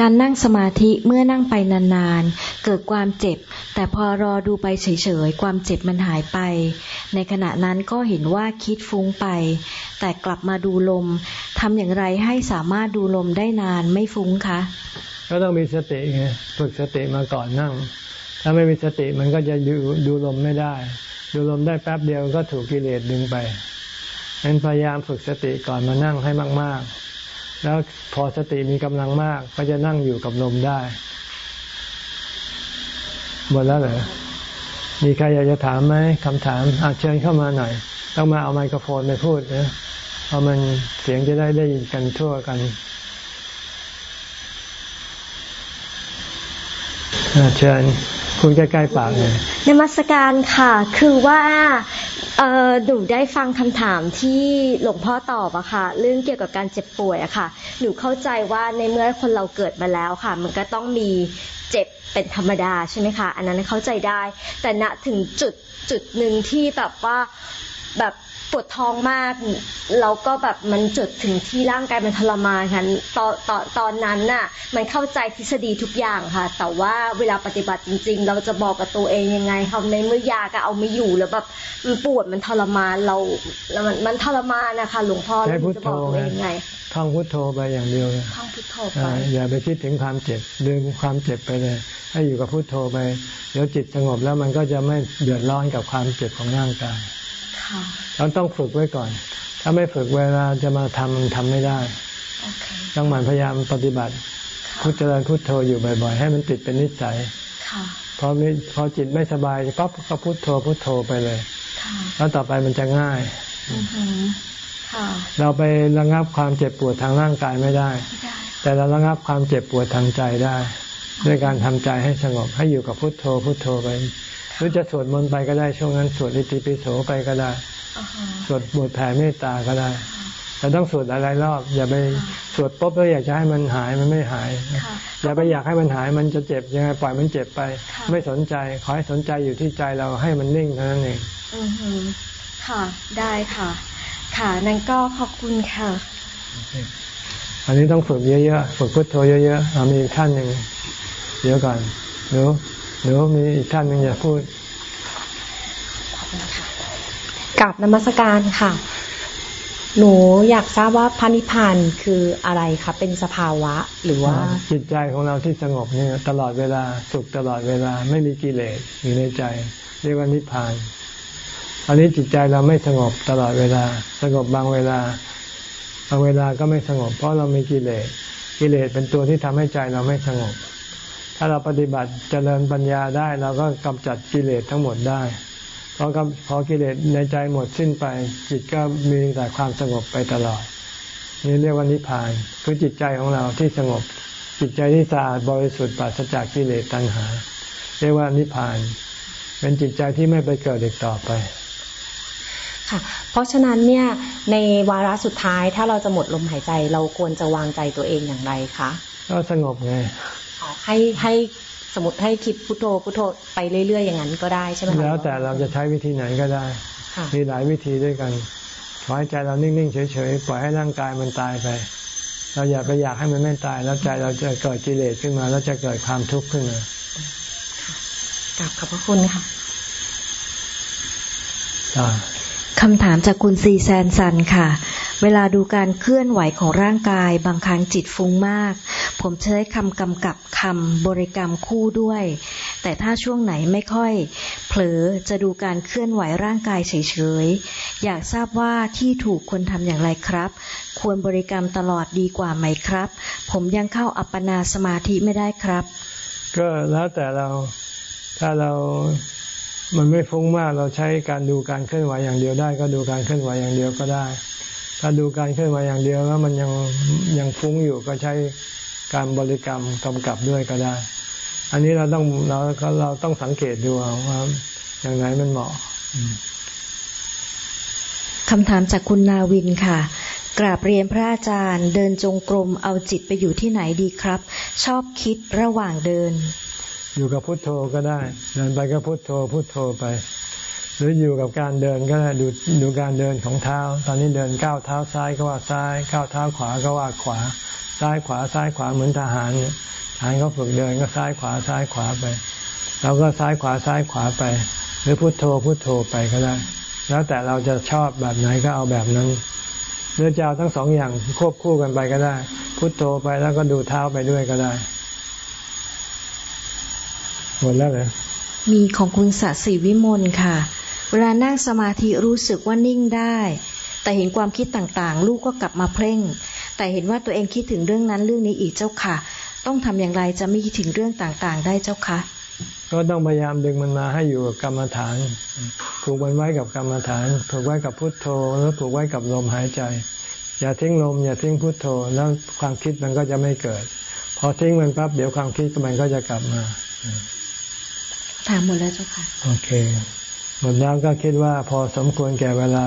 การนั่งสมาธิเมื่อนั่งไปนานๆ เกิดความเจ็บ แต่พอรอดูไปเฉยๆ ความเจ็บมันหายไป ในขณะนั้นก็เห็นว่าคิดฟุ้งไป แต่กลับมาดูลมทำอย่างไรให้สามารถดูลมได้นานไม่ฟุ้งคะ ก็ต้องมีสติไงฝึกสติมาก่อนนั่ง ถ้าไม่มีสติมันก็จะดูดูลมไม่ได้ ดูลมได้แป๊บเดียวก็ถูกกิเลสดึงไปงั้นพยายามฝึกสติก่อนมานั่งให้มาก ๆ แล้วพอสติมีกำลังมากก็จะนั่งอยู่กับลมได้ หมดแล้วเหรอมีใครอยากจะถามไหมคำถามอาเชิญเข้ามาหน่อย ต้องมาเอาไมโครโฟนไปพูดนะเพราะมันเสียงจะได้ได้ยินกันทั่วกันเชิญคุณใกล้ๆปากเลยนมัสการค่ะ คือว่าเออหนูได้ฟังคำถามที่หลวงพ่อตอบอะค่ะ เรื่องเกี่ยวกับการเจ็บป่วยอะค่ะ หนูเข้าใจว่าในเมื่อคนเราเกิดมาแล้วค่ะ มันก็ต้องมีเจ็บ เป็นธรรมดาใช่ไหมคะ อันนั้นเข้าใจได้ แต่ณถึงจุดจุดหนึ่งที่แบบว่าแบบ ปวดท้องมากแล้วก็แบบมันจุดถึงที่ร่างกายมันทรมานค่ะตอนตอนตอนนั้นน่ะ มันเข้าใจทฤษฎีทุกอย่างค่ะ แต่ว่าเวลาปฏิบัติจริง ๆ เราจะบอกกับตัวเองยังไงเขาในเมื่อยาก็เอาไม่อยู่แล้วแบบมันปวดมันทรมานเราแล้วมันมันทรมานนะคะหลวงพ่อเราจะบอกตัวเองยังไงท่องพุทโธไปอย่างเดียวท่องพุทโธไปอย่าไปคิดถึงความเจ็บดึงความเจ็บไปเลย ให้อยู่กับพุทโธไปเดี๋ยวจิตสงบแล้วมันก็จะไม่เดือดร้อนกับความเจ็บของร่างกาย เราต้องฝึกไว้ก่อน ถ้าไม่ฝึกเวลาจะมาทำมันทำไม่ได้ต้องหมั่นพยายามปฏิบัติพุทธเจริญพุทโธอยู่บ่อยๆ ให้มันติดเป็นนิสัยพอมีพอจิตไม่สบายปั๊บก็พุทโธพุทโธไปเลยแล้วต่อไปมันจะง่ายเราไประงับความเจ็บปวดทางร่างกายไม่ได้ แต่เราระงับความเจ็บปวดทางใจได้ ด้วยการทำใจให้สงบให้อยู่กับพุทโธพุทโธไปหรือจะสวดมนต์ไปก็ได้ช่วงนั้นสวดอิติปิโสไปก็ได้สวดบทแผ่เมตตาก็ได้ แต่ต้องสวดอะไรรอบ อย่าไปสวดปุ๊บแล้วอยากจะให้มันหายมันไม่หายอย่าไปอยากให้มันหายมันจะเจ็บยังไงปล่อยมันเจ็บไป ไม่สนใจขอให้สนใจอยู่ที่ใจเราให้มันนิ่งเท่านั้นเองค่ะได้ค่ะ ค่ะนั้นก็ขอบคุณค่ะ อันนี้ต้องฝึกเยอะๆฝึกพุทโธเยอะๆมีขั้นหนึ่ง เดี๋ยวก่อนเดี๋ยวหรือมีอีกท่านหนึ่งอยากพูดกับนมัสการค่ะ หนูอยากทราบว่าพระนิพพานคืออะไรคะเป็นสภาวะหรือว่าจิตใจของเราที่สงบเนี่ยตลอดเวลาสุขตลอดเวลาไม่มีกิเลสอยู่ในใจ เรียกว่านิพพานอันนี้จิตใจเราไม่สงบตลอดเวลา สงบบางเวลา บางเวลาก็ไม่สงบ เพราะเรามีกิเลสกิเลสเป็นตัวที่ทำให้ใจเราไม่สงบ ถ้าเราปฏิบัติเจริญปัญญาได้เราก็กำจัดกิเลสทั้งหมดได้เพราะพอกิเลสในใจหมดสิ้นไป จิตก็มีแต่ความสงบไปตลอด นี่เรียกว่านิพพานคือจิตใจของเราที่สงบ จิตใจที่สะอาดบริสุทธิ์ปราศจากกิเลสตัณหา เรียกว่านิพพาน เป็นจิตใจที่ไม่ไปเกิดอีกต่อไปค่ะเพราะฉะนั้นเนี่ยในวาระสุดท้ายถ้าเราจะหมดลมหายใจ เราควรจะวางใจตัวเองอย่างไรคะก็สงบไง ให้ให้สมมติให้คิดพุทโธพุทโธไปเรื่อยๆอย่างนั้นก็ได้ใช่ไหมแล้วแต่เราจะใช้วิธีไหนก็ได้ มีหลายวิธีด้วยกันขอให้ใจเรานิ่งๆเฉยๆปล่อยให้ร่างกายมันตายไป เราอย่าไปอยากให้มันไม่ตาย แล้วใจเราจะเกิดกิเลสขึ้นมาแล้วจะเกิดความทุกข์ขึ้นมากลับขอบพระคุณค่ะคำถามจากคุณซีแซนซันค่ะ เวลาดูการเคลื่อนไหวของร่างกาย บางครั้งจิตฟุ้งมาก ผมใช้คำกำกับคำบริกรรมคู่ด้วย แต่ถ้าช่วงไหนไม่ค่อย เผลอจะดูการเคลื่อนไหวร่างกายเฉยๆ อยากทราบว่าที่ถูกควรทำอย่างไรครับ ควรบริกรรมตลอดดีกว่าไหมครับ ผมยังเข้าอัปปนาสมาธิไม่ได้ครับ ก็แล้วแต่เราถ้าเรามันไม่ฟุ้งมากเราใช้การดูการเคลื่อนไหวอย่างเดียวได้ ก็ดูการเคลื่อนไหวอย่างเดียวก็ได้ ถ้าดูการเคลื่อนไหวอย่างเดียวแล้วมันยังยังฟุ้งอยู่ก็ใช้ การบริกรรมกำกับด้วยก็ได้ อันนี้เราต้องเราเราต้องสังเกตดูว่าอย่างไรมันเหมาะคำถามจากคุณนาวินค่ะ กราบเรียนพระอาจารย์ เดินจงกรมเอาจิตไปอยู่ที่ไหนดีครับ ชอบคิดระหว่างเดิน อยู่กับพุทโธก็ได้ เดินไปก็พุทโธพุทโธไปหรืออยู่กับการเดินก็ได้ดูดูการเดินของเท้า ตอนนี้เดินก้าวเท้าซ้ายก็ว่าซ้ายก้าวเท้าขวาก็ว่าขวา ซ้ายขวาซ้ายขวาเหมือนทหารเนี่ยทหารเขาฝึกเดินก็ซ้ายขวาซ้ายขวาไปเราก็ซ้ายขวาซ้ายขวาไป หรือพุทโธพุทโธไปก็ได้ แล้วแต่เราจะชอบแบบไหนก็เอาแบบนั้นหรือจะเอาทั้งสองอย่างควบคู่กันไปก็ได้ พุทโธไปแล้วก็ดูเท้าไปด้วยก็ได้หมดแล้วเหรอมีของคุณสัตสีวิมลค่ะ เวลานั่งสมาธิรู้สึกว่านิ่งได้ แต่เห็นความคิดต่างๆ ลูกก็กลับมาเพ่ง แต่เห็นว่าตัวเองคิดถึงเรื่องนั้นเรื่องนี้อีกเจ้าค่ะ ต้องทำอย่างไรจะไม่คิดถึงเรื่องต่างๆ ได้เจ้าค่ะ ก็ต้องพยายามดึงมันมาให้อยู่กับกรรมฐาน ผูกมันไว้กับกรรมฐาน ผูกไว้กับพุทโธแล้วผูกไว้กับลมหายใจ อย่าทิ้งลมอย่าทิ้งพุทโธ แล้วความคิดมันก็จะไม่เกิด พอทิ้งมันปั๊บเดี๋ยวความคิดมันก็จะกลับมา ถามหมดแล้วเจ้าค่ะ โอเคหมดแล้วก็คิดว่าพอสมควรแก่เวลา